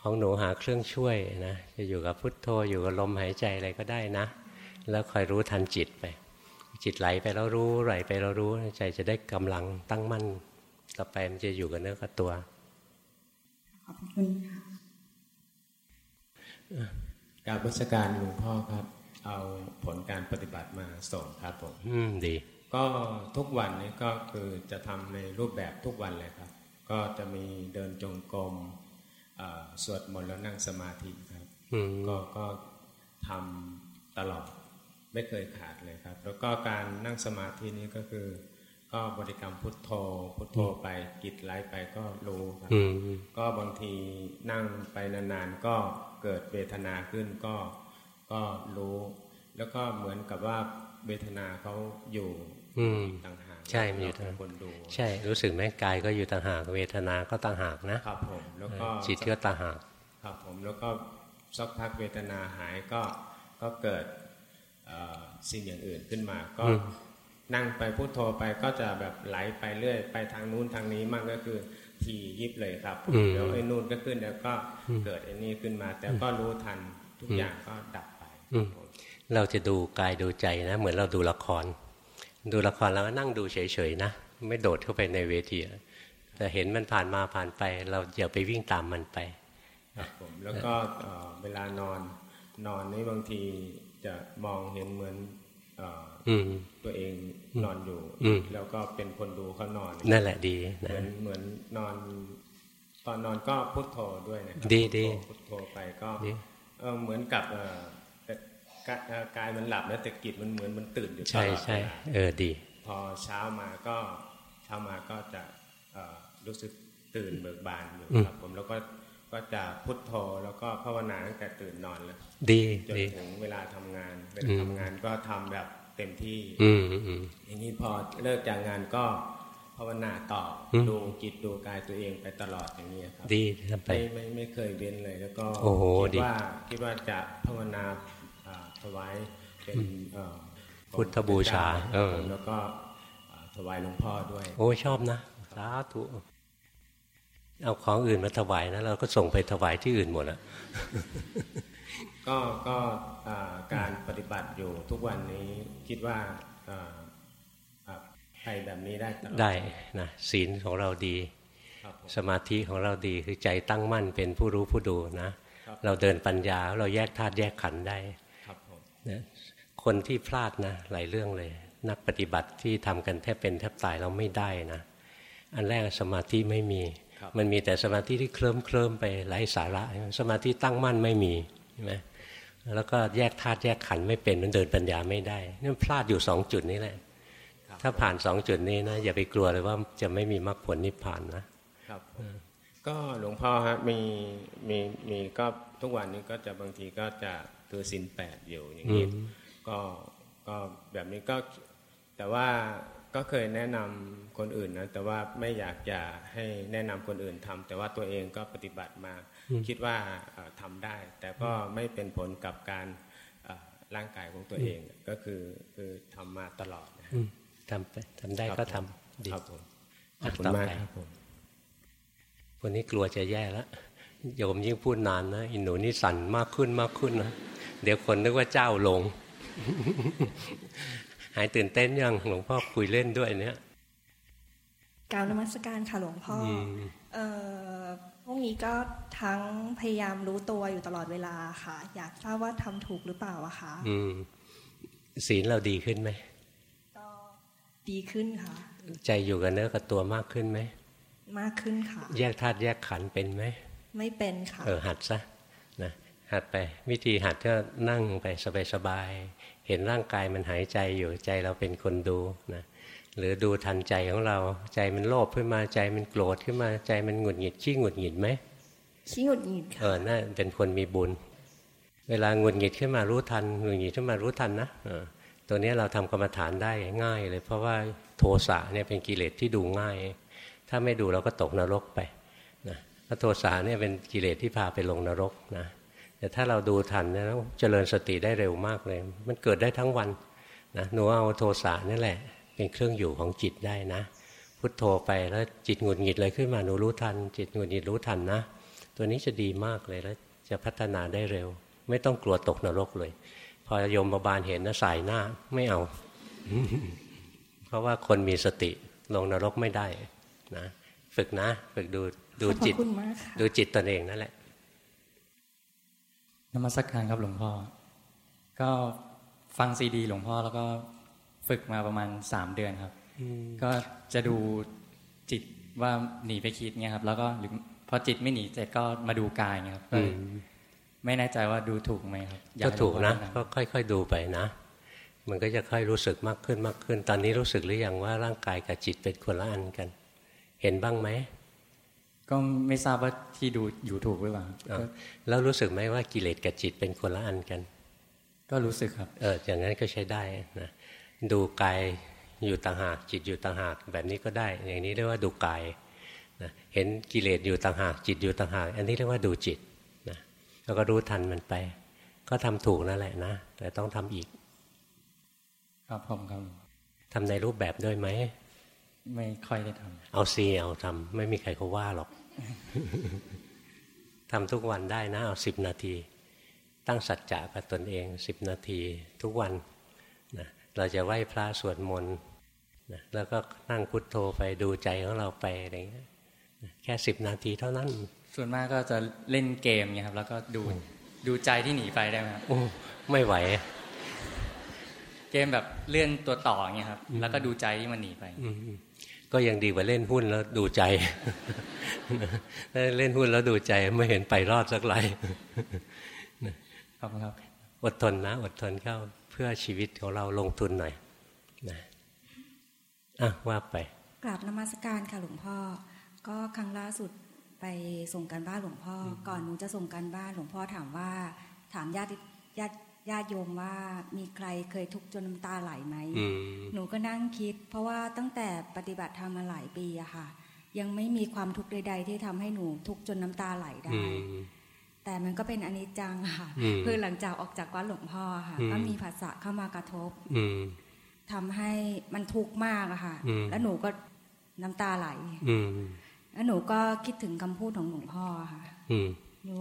ของหนูหาเครื่องช่วยนะจะอยู่กับพุทโธอยู่กับลมหายใจอะไรก็ได้นะ แล้วคอยรู้ทันจิตไป จิตไหลไปแล้วรู้ไหลไปแล้วรู้ใจจะได้กำลังตั้งมั่นต่อไปมันจะอยู่กับเนื้อกับตัวขอบคุณค่ะการราชการหลวงพ่อครับ เอาผลการปฏิบัติมาส่งครับผมอืมดี ก็ทุกวันนี้ก็คือจะทำในรูปแบบทุกวันเลยครับ ก็จะมีเดินจงกรมสวดมนต์แล้วนั่งสมาธิครับ ก็ก็ทำตลอด ไม่เคยขาดเลยครับ แล้วก็การนั่งสมาธินี้ก็คือ ก็บริกรรมพุทโธ พุทโธไปกิจไหลไปก็รู้ครับก็บางทีนั่งไปนานๆก็เกิดเวทนาขึ้นก็ก็รู้ แล้วก็เหมือนกับว่าเวทนาเขาอยู่ต่างหากใช่มันอยู่ต่างคนดู ใช่รู้สึกไหมกายก็อยู่ต่างหากเวทนาก็ต่างหากนะครับผมแล้วก็จิตก็ต่างหากครับผมแล้วก็สักพักเวทนาหายก็ก็เกิด สิ่งอย่างอื่นขึ้นมา ก็นั่งไปพูดโทรไปก็จะแบบไหลไปเรื่อย ไปทางนู้นทางนี้มากก็คือทียิบเลยครับเดี๋ยวไอ้นู่นก็ขึ้นเดี๋ยวก็เกิดไอ้นี่ขึ้นมา แต่ก็รู้ทันทุกอย่างก็ดับเราจะดูกายดูใจนะ เหมือนเราดูละคร ดูละครแล้วนั่งดูเฉยๆนะไม่โดดเข้าไปในเวทีแต่เห็นมันผ่านมาผ่านไป เราอย่าไปวิ่งตามมันไปครับผมแล้วก็เวลานอนนอนนี่บางที จะมองเห็นเหมือนตัวเองนอนอยู่ แล้วก็เป็นคนดูเขานอน นั่นแหละดีเหมือนเหมือนนอน ตอนนอนก็พุทโธด้วยนะดีดีพุทโธไปก็เหมือนกับกายมันหลับแล้วแต่จิตมันเหมือนมันตื่นอยู่ตลอดใช่ใช่เออดี พอเช้ามาก็เช้ามาก็จะรู้สึกตื่นเบิกบานอยู่ครับผมแล้วก็ ก็จะพุทโธแล้วก็ภาวนาตั้งแต่ตื่นนอนเลยดีจนถึงเวลาทำงานเวลาทำงานก็ทำแบบเต็มที่อย่างนี้พอเลิกจากงานก็ภาวนาต่อดูจิตดูกายตัวเองไปตลอดอย่างนี้ครับ ดีไปไม่ไม่เคยเว้นเลย แล้วก็คิดว่าคิดว่าจะภาวนาถวายเป็นพุทธบูชาแล้วก็ถวายหลวงพ่อด้วย โอ้ชอบนะสาธุ เอาของอื่นมาถวายนะเราก็ส่งไปถวายที่อื่นหมดอะก็ก็การปฏิบัติอยู่ทุกวันนี้คิดว่าไปแบบนี้ได้ตลอดได้นะศีลของเราดี สมาธิของเราดีคือใจตั้งมั่นเป็นผู้รู้ผู้ดูนะ เราเดินปัญญาเราแยกธาตุแยกขันธ์ได้นะคนที่พลาดนะหลายเรื่องเลย นักปฏิบัติที่ทำกันแทบเป็นแทบตายเราไม่ได้นะ อันแรกสมาธิไม่มี มันมีแต่สมาธิที่เคลิ้มเคลิ้มไปไร้สาระ สมาธิตั้งมั่นไม่มีใช่ไหมแล้วก็แยกธาตุแยกขันธ์ไม่เป็นมันเดินปัญญาไม่ได้นี่พลาดอยู่สองจุดนี้แหละถ้าผ่านสองจุดนี้นะอย่าไปกลัวเลยว่าจะไม่มีมรรคผลนิพพานนะครับ ก็หลวงพ่อฮะมีมีมีก็ทุกวันนี้ก็จะบางทีก็จะตัวสินแปดอยู่อย่างนี้ก็ก็แบบนี้ก็แต่ว่า ก็เคยแนะนำคนอื่นนะแต่ว่าไม่อยากจะให้แนะนำคนอื่นทำแต่ว่าตัวเองก็ปฏิบัติมา คิดว่าทำได้ แต่ก็ไม่เป็นผลกับการร่างกายของตัวเองก็คือคือทำมาตลอดนะทำไปทำได้ก็ทำดีครับผมขอบคุณมากครับผมคนนี้กลัวจะแย่แล้วโยมยิ่งพูดนานนะอินหนูนี่สั่นมากขึ้นมากขึ้นนะเดี๋ยวคนนึกว่าเจ้าลง หายตื่นเต้นยังหลวงพ่อคุยเล่นด้วยเนี้ยกล่าวนมัสการค่ะหลวงพ่อเอ่อพวกนี้ก็ทั้งพยายามรู้ตัวอยู่ตลอดเวลาค่ะ อยากทราบว่าทำถูกหรือเปล่าอะคะอืมศีลเราดีขึ้นไหมก็ดีขึ้นค่ะ ใจอยู่กับเนื้อกับตัวมากขึ้นไหมมากขึ้นค่ะ แยกธาตุแยกขันเป็นไหมไม่เป็นค่ะ เออหัดซะนะ หัดไป วิธีหัดก็นั่งไปสบายเห็นร่างกายมันหายใจอยู่ใจเราเป็นคนดูนะหรือดูทันใจของเราใจมันโลภขึ้นมาใจมันโกรธขึ้นมาใจมันหงุดหงิดขี้หงุดหงิดไหมขี้หงุดหงิดเออน่าเป็นคนมีบุญ เวลาหงุดหงิดขึ้นมารู้ทันหงุดหงิดขึ้นมารู้ทันนะเออตัวนี้เราทำกรรมฐานได้ง่ายเลย เพราะว่าโทสะเนี่ยเป็นกิเลสที่ดูง่าย ถ้าไม่ดูเราก็ตกนรกไปนะโทสะเนี่ยเป็นกิเลสที่พาไปลงนรกนะ แต่ถ้าเราดูทันนะเจริญสติได้เร็วมากเลย มันเกิดได้ทั้งวันนะหนูเอาโทสะนี่แหละ เป็นเครื่องอยู่ของจิตได้นะ พุทโธไปแล้วจิตหงุดหงิดเลยขึ้นมาหนูรู้ทัน จิตหงุดหงิดรู้ทันนะ ตัวนี้จะดีมากเลยแล้วจะพัฒนาได้เร็ว ไม่ต้องกลัวตกนรกเลย พอยมบาลเห็นนะสายหน้าไม่เอา เพราะว่าคนมีสติลงนรกไม่ได้นะ ฝึกนะ ฝึกดูดูจิตดูจิตตนเองนั่นแหละ นมัสกการครับหลวงพ่อ ก็ฟังซีดี หลวงพ่อแล้วก็ฝึกมาประมาณสามเดือนครับ ก็จะดูจิตว่าหนีไปคิดเงี้ยครับ แล้วก็หรือพอจิตไม่หนีเสร็จก็มาดูกายเงี้ยครับไม่แน่ใจว่าดูถูกไหมครับก็ถูกนะก็ค่อย ๆ ดูไปนะ มันก็จะค่อยรู้สึกมากขึ้นมากขึ้น ตอนนี้รู้สึกหรือยังว่าร่างกายกับจิตเป็นคนละอันกัน เห็นบ้างไหม ก็ไม่ทราบว่าที่ดูอยู่ถูกหรือเปล่าแล้วรู้สึกไหมว่ากิเลสกับจิตเป็นคนละอันกัน ก็รู้สึกครับ เอออย่างนั้นก็ใช้ได้นะดูกายอยู่ต่างหากจิตอยู่ต่างหากแบบนี้ก็ได้ อย่างนี้เรียกว่าดูกายนะเห็นกิเลสอยู่ต่างหากจิตอยู่ต่างหาก อันนี้เรียกว่าดูจิตนะแล้วก็รู้ทันมันไป ก็ทำถูกนั่นแหละนะแต่ต้องทำอีก ครับผมครับทำในรูปแบบด้วยไหม ไม่ค่อยได้ทำเอาซีเอาทำไม่มีใครเขาว่าหรอกทำทุกวันได้นะเอาสิบนาที ตั้งสัจจะกับตนเองสิบนาทีทุกวันนะเราจะไหว้พระสวดมนต์นะแล้วก็นั่งพุทโธไปดูใจของเราไปอะไรเงี้ยแค่สิบนาทีเท่านั้น ส่วนมากก็จะเล่นเกมเนี่ยครับ แล้วก็ดูดูใจที่หนีไปได้ไหมครับโอ้ไม่ไหว เกมแบบเลื่อนตัวต่อเงี้ยครับ แล้วก็ดูใจที่มันหนีไป ก็ยังดีกว่าเล่นหุ้นแล้วดูใจเล่นหุ้นแล้วดูใจไม่เห็นไปรอดสักไรครับครับอดทนนะ อดทนเข้าเพื่อชีวิตของเราลงทุนหน่อยนะอะว่าไปกราบนมัสการค่ะหลวงพ่อ ก็ครั้งล่าสุดไปส่งการบ้านหลวงพ่อ ก่อนหนูจะส่งการบ้านหลวงพ่อถามว่า ถามญาติญาติ ญาติโยมว่ามีใครเคยทุกข์จนน้ำตาไหลไหม หนูก็นั่งคิด เพราะว่าตั้งแต่ปฏิบัติธรรมมาหลายปีอะค่ะ ยังไม่มีความทุกข์ใด ๆ ที่ทำให้หนูทุกข์จนน้ำตาไหลได้ แต่มันก็เป็นอนิจจังค่ะ คือหลังจากออกจากวัดหลวงพ่อค่ะ ก็มีภาษาเข้ามากระทบทำให้มันทุกข์มากอะค่ะ แล้วหนูก็น้ำตาไหลแล้วหนูก็คิดถึงคำพูดของหลวงพ่อค่ะหนู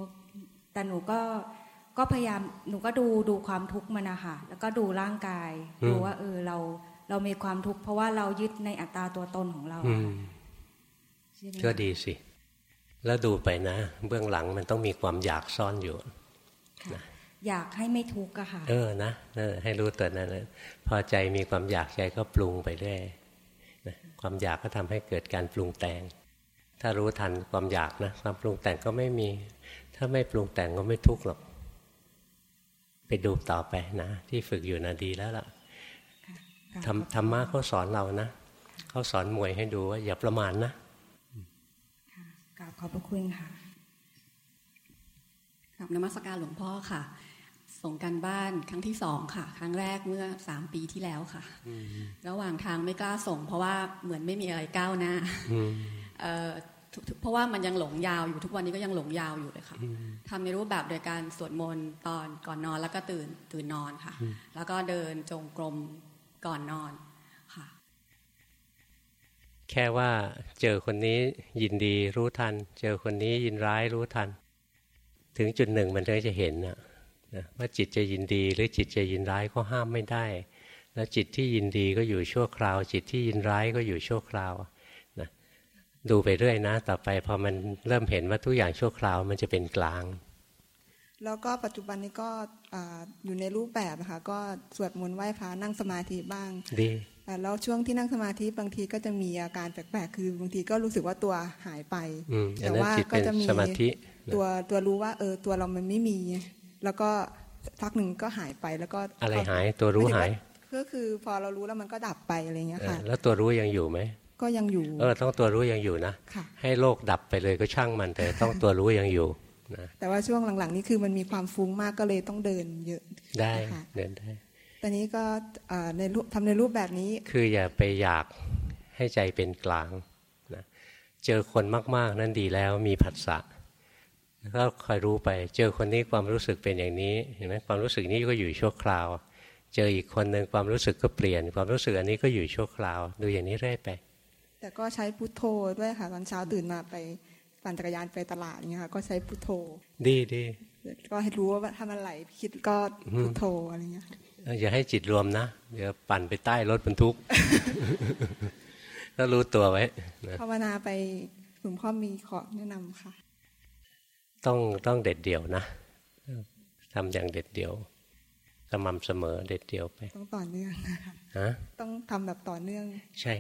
แต่หนูก็ ก็พยายามหนูก็ดูดูความทุกข์มันนะคะแล้วก็ดูร่างกาย ดูว่า เออเราเรามีความทุกข์เพราะว่าเรายึดในอัตราตัวตนของเราก็ดีสิ แล้วดูไปนะ เบื้องหลังมันต้องมีความอยากซ่อนอยู่นะอยากให้ไม่ทุกข์อะค่ะ เออนะให้รู้ตัวนั้นพอใจมีความอยากใจก็ปรุงไปเรื่อยความอยากก็ทำให้เกิดการปรุงแต่ง ถ้ารู้ทันความอยากนะ ความปรุงแต่งก็ไม่มี ถ้าไม่ปรุงแต่งก็ไม่ทุกข์หรอก ไปดูต่อไปนะ ที่ฝึกอยู่นะดีแล้วล่ะธรรธรรมะเขาสอนเรานะเขาสอนมวยให้ดูว่าอย่าประมาณนะกราบขอบพระคุณค่ะกับนมัสการหลวงพ่อค่ะ ส่งกันบ้านครั้งที่สองค่ะ ครั้งแรกเมื่อสามปีที่แล้วค่ะ ระหว่างทางไม่กล้าส่ง เพราะว่าเหมือนไม่มีอะไรก้าวหน้า เพราะว่ามันยังหลงยาวอยู่ทุกวันนี้ก็ยังหลงยาวอยู่เลยค่ะทำในรูปแบบโดยการสวดมนต์ตอนก่อนนอนแล้วก็ตื่นตื่นนอนค่ะ แล้วก็เดินจงกรมก่อนนอนค่ะ แค่ว่าเจอคนนี้ยินดีรู้ทัน เจอคนนี้ยินร้ายรู้ทัน ถึงจุดหนึ่งมันถึงจะเห็นนะว่าจิตจะยินดีหรือจิตจะยินร้ายก็ห้ามไม่ได้ แล้วจิตที่ยินดีก็อยู่ชั่วคราว จิตที่ยินร้ายก็อยู่ชั่วคราว ดูไปเรื่อยนะ ต่อไปพอมันเริ่มเห็นว่าทุกอย่างชั่วคราวมันจะเป็นกลาง แล้วก็ปัจจุบันนี้ก็อยู่ในรูปแบบนะคะก็สวดมนต์ไหว้พระนั่งสมาธิบ้างดีแล้วช่วงที่นั่งสมาธิบางทีก็จะมีอาการแปลกๆคือบางทีก็รู้สึกว่าตัวหายไปแต่ว่าก็จะมีตัวตัวรู้ว่าเออตัวเรามันไม่มี แล้วก็พักหนึ่งก็หายไปแล้วก็อะไรหายตัวรู้หาย ก็คือพอเรารู้แล้วมันก็ดับไปอะไรเงี้ยค่ะ แล้วตัวรู้ยังอยู่ไหม ก็ยังอยู่ เออต้องตัวรู้ยังอยู่นะให้โลกดับไปเลยก็ช่างมันแต่ต้องตัวรู้ยังอยู่นะแต่ว่าช่วงหลังๆ นี้คือมันมีความฟุ้งมากก็เลยต้องเดินเยอะได้เดินได้ตอนนี้ก็ในรูปทำในรูปแบบนี้ คืออย่าไปอยากให้ใจเป็นกลางนะเจอคนมากๆนั่นดีแล้วมีผัสสะก็คอยรู้ไป เจอคนนี้ความรู้สึกเป็นอย่างนี้เห็นไหมความรู้สึกนี้ก็อยู่ชั่วคราว เจออีกคนหนึ่งความรู้สึกก็เปลี่ยน ความรู้สึกอันนี้ก็อยู่ชั่วคราว ดูอย่างนี้เรื่อยไป แต่ก็ใช้พุทโธด้วยค่ะ ตอนเช้าตื่นมาไปปั่นจักรยานไปตลาดเงี้ยค่ะ ก็ใช้พุทโธ ดีดีก็ให้รู้ว่าถ้ามันไหลคิดก็พุทโธอะไรเงี้ยอย่าให้จิตรวมนะเดี๋ยวปั่นไปใต้รถบรรทุกก็รู้ตัวไว้ภาวนาไปหลวงพ่อมีขอแนะนำค่ะ ต้องต้องเด็ดเดี่ยวนะทำอย่างเด็ดเดี่ยวสม่ำเสมอเด็ดเดี่ยวไป ต้องต่อเนื่องนะคะต้องทำแบบต่อเนื่อง ใช่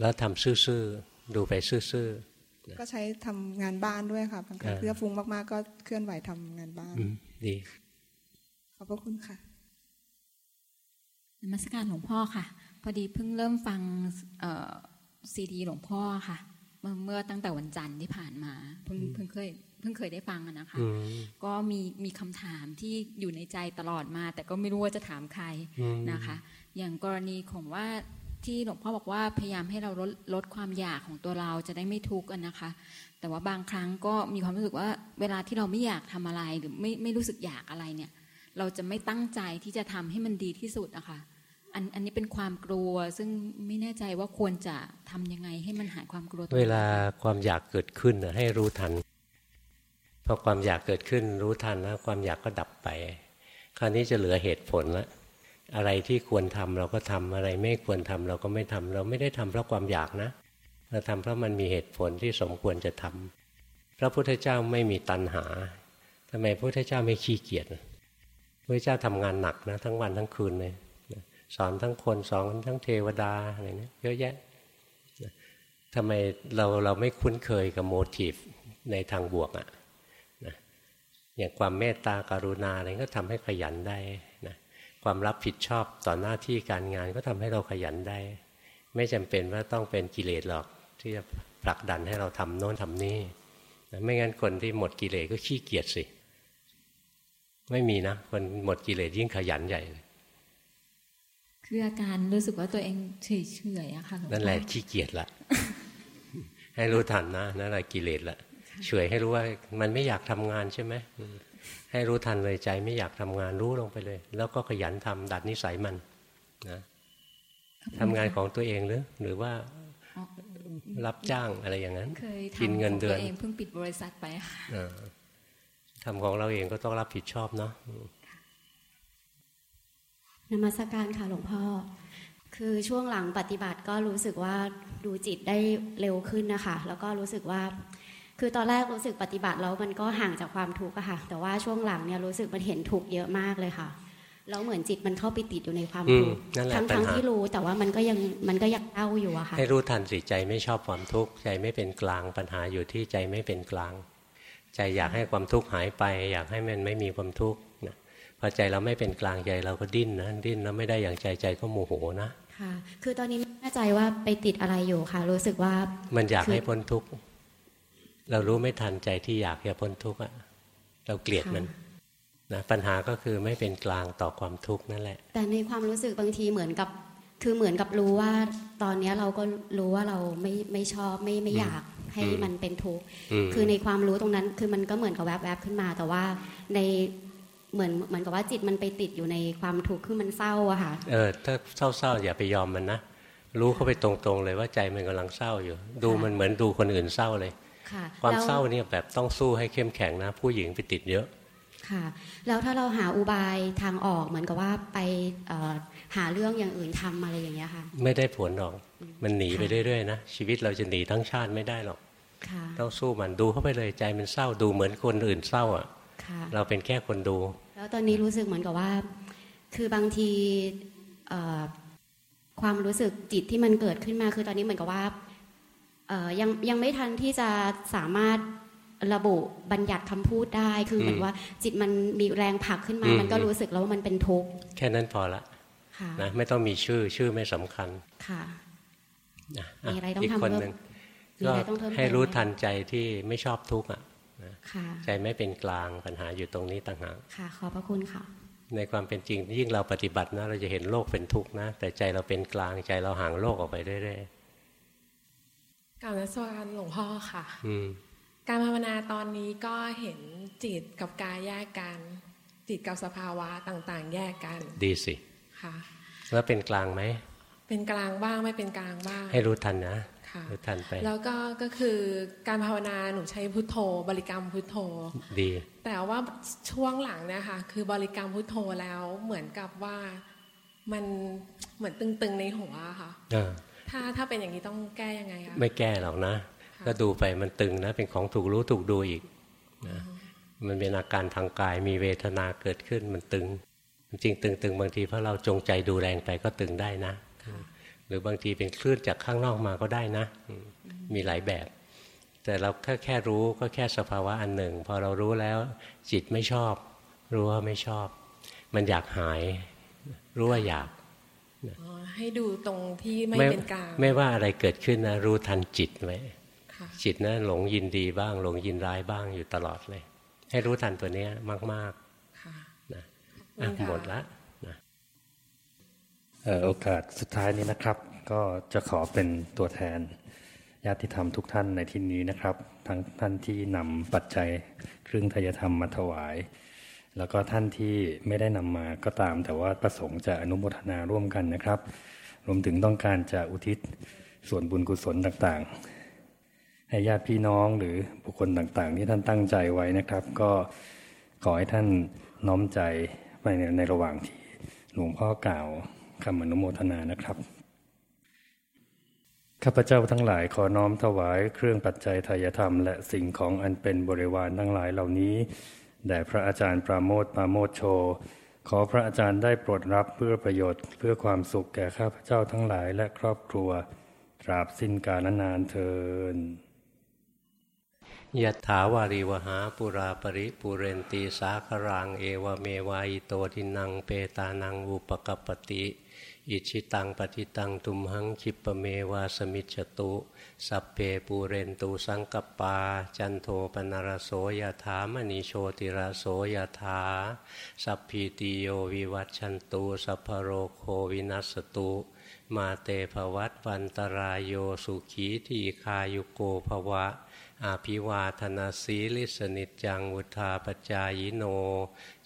แล้วทำซื่อๆดูไปซื่อๆก็ใช้ทำงานบ้านด้วยค่ะบางครั้งเพื่อฟุ้งมากๆ ก็เคลื่อนไหวทำงานบ้านดีขอบพระคุณค่ะนมัสการหลวงพ่อค่ะ พอดีเพิ่งเริ่มฟังซีดีหลวงพ่อค่ะเมื่อเมื่อตั้งแต่วันจันทร์ที่ผ่านมาเพิ่งเพิ่งเคยเพิ่งเคยได้ฟังนะคะ ก็มีมีคำถามที่อยู่ในใจตลอดมา แต่ก็ไม่รู้ว่าจะถามใครนะคะ อย่างกรณีของว่า ที่หลวงพ่อบอกว่าพยายามให้เราลดลดความอยากของตัวเราจะได้ไม่ทุกข์กันนะคะ แต่ว่าบางครั้งก็มีความรู้สึกว่าเวลาที่เราไม่อยากทำอะไรหรือไม่ไม่รู้สึกอยากอะไรเนี่ย เราจะไม่ตั้งใจที่จะทำให้มันดีที่สุดอะคะ่ะอันอันนี้เป็นความกลัวซึ่งไม่แน่ใจว่าควรจะทํำยังไงให้มันหายความกลัว เวลาความอยากเกิดขึ้นให้รู้ทันพอความอยากเกิดขึ้นรู้ทันแล้วความอยากก็ดับไป คราวนี้จะเหลือเหตุผลแล้ว อะไรที่ควรทำเราก็ทำอะไรไม่ควรทำเราก็ไม่ทำเราไม่ได้ทำเพราะความอยากนะ เราทำเพราะมันมีเหตุผลที่สมควรจะทพระพุทธเจ้าไม่มีตัณหาทำไมพระพุทธเจ้าไม่ขี้เกียจพระพุทธเจ้าทำงานหนักนะทั้งวันทั้งคืนเลยสอนทั้งคนสอนทั้งเทวดาอะไรเนี้ยเยอะแยะทำไมเราเราไม่คุ้นเคยกับโมทีฟในทางบวกอะ่ะอย่างความเมตตากรุณาอะไรก็ทำให้ขยันได้ ความรับผิดชอบต่อหน้าที่การงานก็ทำให้เราขยันได้ ไม่จำเป็นว่าต้องเป็นกิเลสหรอก ที่จะผลักดันให้เราทำโน้นทำนี่นะไม่งั้นคนที่หมดกิเลสก็ขี้เกียจสิ ไม่มีนะ คนหมดกิเลสยิ่งขยันใหญ่เลยคืออาการรู้สึกว่าตัวเองเฉยๆอะค่ะนั่นแหละขี้เกียจละให้รู้ทันนะนั่นแหละกิเลสละเฉยให้รู้ว่ามันไม่อยากทำงานใช่ไหม ให้รู้ทันเลยใจไม่อยากทำงานรู้ลงไปเลย แล้วก็ขยันทำดัดนิสัยมันนะทำงานของตัวเองหรือ หรือว่ารับจ้างอะไรอย่างนั้นกินเงินเดือนเองเพิ่งปิดบริษัทไปค่ะทำของเราเองก็ต้องรับผิดชอบเนาะนมัสการค่ะหลวงพ่อ คือช่วงหลังปฏิบัติก็รู้สึกว่าดูจิตได้เร็วขึ้นนะคะ แล้วก็รู้สึกว่า คือตอนแรกรู้สึกปฏิบัติแล้วมันก็ห่างจากความทุกข์อะค่ะ แต่ว่าช่วงหลังเนี่ยรู้สึกมันเห็นทุกข์เยอะมากเลยค่ะแล้วเหมือนจิตมันเข้าไปติดอยู่ในความทุกข์ทั้งทั้งที่รู้แต่ว่ามันก็ยังมันก็ยังเต้าอยู่อะค่ะให้รู้ทันสิใจไม่ชอบความทุกข์ใจไม่เป็นกลางปัญหาอยู่ที่ใจไม่เป็นกลาง ใจอยากให้ความทุกข์หายไป อยากให้มันไม่มีความทุกข์พอใจเราไม่เป็นกลางใจเราก็ดิ้นนะดิ้นแล้วไม่ได้อย่างใจใจก็โมโหนะค่ะ คือตอนนี้ไม่แน่ใจว่าไปติดอะไรอยู่ค่ะ รู้สึกว่า มันอยากให้พ้นทุกข์ เรารู้ไม่ทันใจที่อยากจะพ้นทุกข์อะเราเกลียดมันนะปัญหาก็คือไม่เป็นกลางต่อความทุกข์นั่นแหละ แต่ในความรู้สึกบางทีเหมือนกับ คือเหมือนกับรู้ว่า ตอนนี้เราก็รู้ว่าเราไม่ไม่ชอบไม่ไม่อยากให้มันเป็นทุกข์คือในความรู้ตรงนั้น คือมันก็เหมือนกับแวบๆขึ้นมา แต่ว่าในเหมือนเหมือนกับว่าจิตมันไปติดอยู่ในความทุกข์คือมันเศร้าอะค่ะเออถ้าเศร้าๆอย่าไปยอมมันนะรู้เข้าไปตรงๆเลยว่าใจมันกำลังเศร้าอยู่ ดูมันเหมือนดูคนอื่นเศร้าเลย ความเศร้าเนี่ยแบบต้องสู้ให้เข้มแข็งนะ ผู้หญิงไปติดเยอะ ค่ะ แล้วถ้าเราหาอุบายทางออกเหมือนกับว่าไปหาเรื่องอย่างอื่นทำอะไรอย่างเงี้ยค่ะ ไม่ได้ผลหรอก มันหนีไปเรื่อยๆนะชีวิตเราจะหนีทั้งชาติไม่ได้หรอกต้องสู้มันดูเข้าไปเลยใจมันเศร้าดูเหมือนคนอื่นเศร้าอะเราเป็นแค่คนดู แล้วตอนนี้รู้สึกเหมือนกับว่า คือบางทีความรู้สึกจิตที่มันเกิดขึ้นมา คือตอนนี้เหมือนกับว่า ยังยังไม่ทันที่จะสามารถระบุบัญญัติคำพูดได้คือเหมือนว่าจิตมันมีแรงผลักขึ้นมา มันก็รู้สึกแล้วว่ามันเป็นทุกข์แค่นั้นพอละนะไม่ต้องมีชื่อชื่อไม่สำคัญค่ะมีอะไรต้องทำเพิ่มก็ให้รู้ทันใจที่ไม่ชอบทุกข์อะใจไม่เป็นกลางปัญหาอยู่ตรงนี้ต่างหากค่ะ ขอบพระคุณค่ะ ในความเป็นจริงยิ่งเราปฏิบัตินะ เราจะเห็นโลกเป็นทุกข์นะ แต่ใจเราเป็นกลางใจเราห่างโลกออกไปเรื่อยๆ การนัสวรหลวงพ่อค่ะการภาวนาตอนนี้ก็เห็นจิตกับกายแยกกัน จิตกับสภาวะต่างๆ แยกกัน ดีสิค่ะ แล้วเป็นกลางไหมเป็นกลางบ้างไม่เป็นกลางบ้าง ให้รู้ทันนะรู้ทันไป แล้วก็ก็คือการภาวนาหนูใช้พุทโธ บริกรรมพุทโธ ดี แต่ว่าช่วงหลังเนี่ยค่ะคือบริกรรมพุทโธแล้วเหมือนกับว่ามันเหมือนตึงๆในหัวค่ะ ถ้าถ้าเป็นอย่างนี้ต้องแก้ยังไงคะไม่แก้หรอกนะ ก็ดูไปมันตึงนะ เป็นของถูกรู้ถูกดูอีกนะมันเป็นอาการทางกายมีเวทนาเกิดขึ้นมันตึง จริงตึงๆ บางทีเพราะเราจงใจดูแรงไปก็ตึงได้นะ หรือบางทีเป็นคลื่นจากข้างนอกมาก็ได้นะ มีหลายแบบ แต่เราแค่แค่รู้ก็แค่สภาวะอันหนึ่ง พอเรารู้แล้วจิตไม่ชอบ รู้ว่าไม่ชอบ มันอยากหาย รู้ว่าอยาก ให้ดูตรงที่ไม่เป็นกลางไม่ว่าอะไรเกิดขึ้นนะรู้ทันจิตไว้จิตนะหลงยินดีบ้าง หลงยินร้ายบ้างอยู่ตลอดเลย ให้รู้ทันตัวนี้มากๆนะหมดละโอกาสสุดท้ายนี้นะครับ ก็จะขอเป็นตัวแทนญาติธรรมทุกท่านในที่นี้นะครับ ทั้งท่านที่นำปัจจัยเครื่องทยธรรมมาถวาย แล้วก็ท่านที่ไม่ได้นำมาก็ตาม แต่ว่าประสงค์จะอนุโมทนาร่วมกันนะครับ รวมถึงต้องการจะอุทิศส่วนบุญกุศลต่างๆ ให้ญาติพี่น้องหรือบุคคลต่างๆ ที่ท่านตั้งใจไว้นะครับ ก็ขอให้ท่านน้อมใจไปในระหว่างที่หลวงพ่อกล่าวคำอนุโมทนานะครับข้าพเจ้าทั้งหลายขอน้อมถวายเครื่องปัจจัยทายธรรม และสิ่งของอันเป็นบริวารทั้งหลายเหล่านี้ แด่พระอาจารย์ปราโมทปราโมทโช ขอพระอาจารย์ได้โปรดรับเพื่อประโยชน์เพื่อความสุขแก่ข้าพเจ้าทั้งหลายและครอบครัว ตราบสิ้นกาลนานเทินยะถาวาริวหาปุราปริปุเรนตีสาครังเอวเมวายโตทินังเปตานังอุปกปติ อิจฉิตังปัตถิตังตุมหัง ขิปปะเมวะ สะมิชฌะตุ สัพเพปูเรนตุ สังกัปปา จันโทปัณณะระโส ยะถา มะณิ โชติระโส ยะถา สัพพีติโยวิวัชชันตุ สัพพะโรโควินัสสะตุ มาเต ภะวัตวันตะราโยสุขีทีฆายุโก ภะวะ อะภิวาทะนะสีลิสสะ นิจจังวุฑฒาปะจายิโน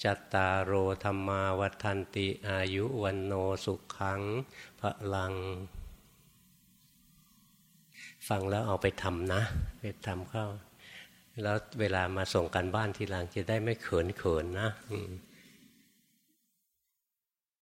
จัตตารโอธรรมาวัฏันติอายุวันโนสุขังพระลัง ฟังแล้วเอาไปทำนะไปทำเข้า แล้วเวลามาส่งกันบ้านทีหลังจะได้ไม่เขินเขินนะอื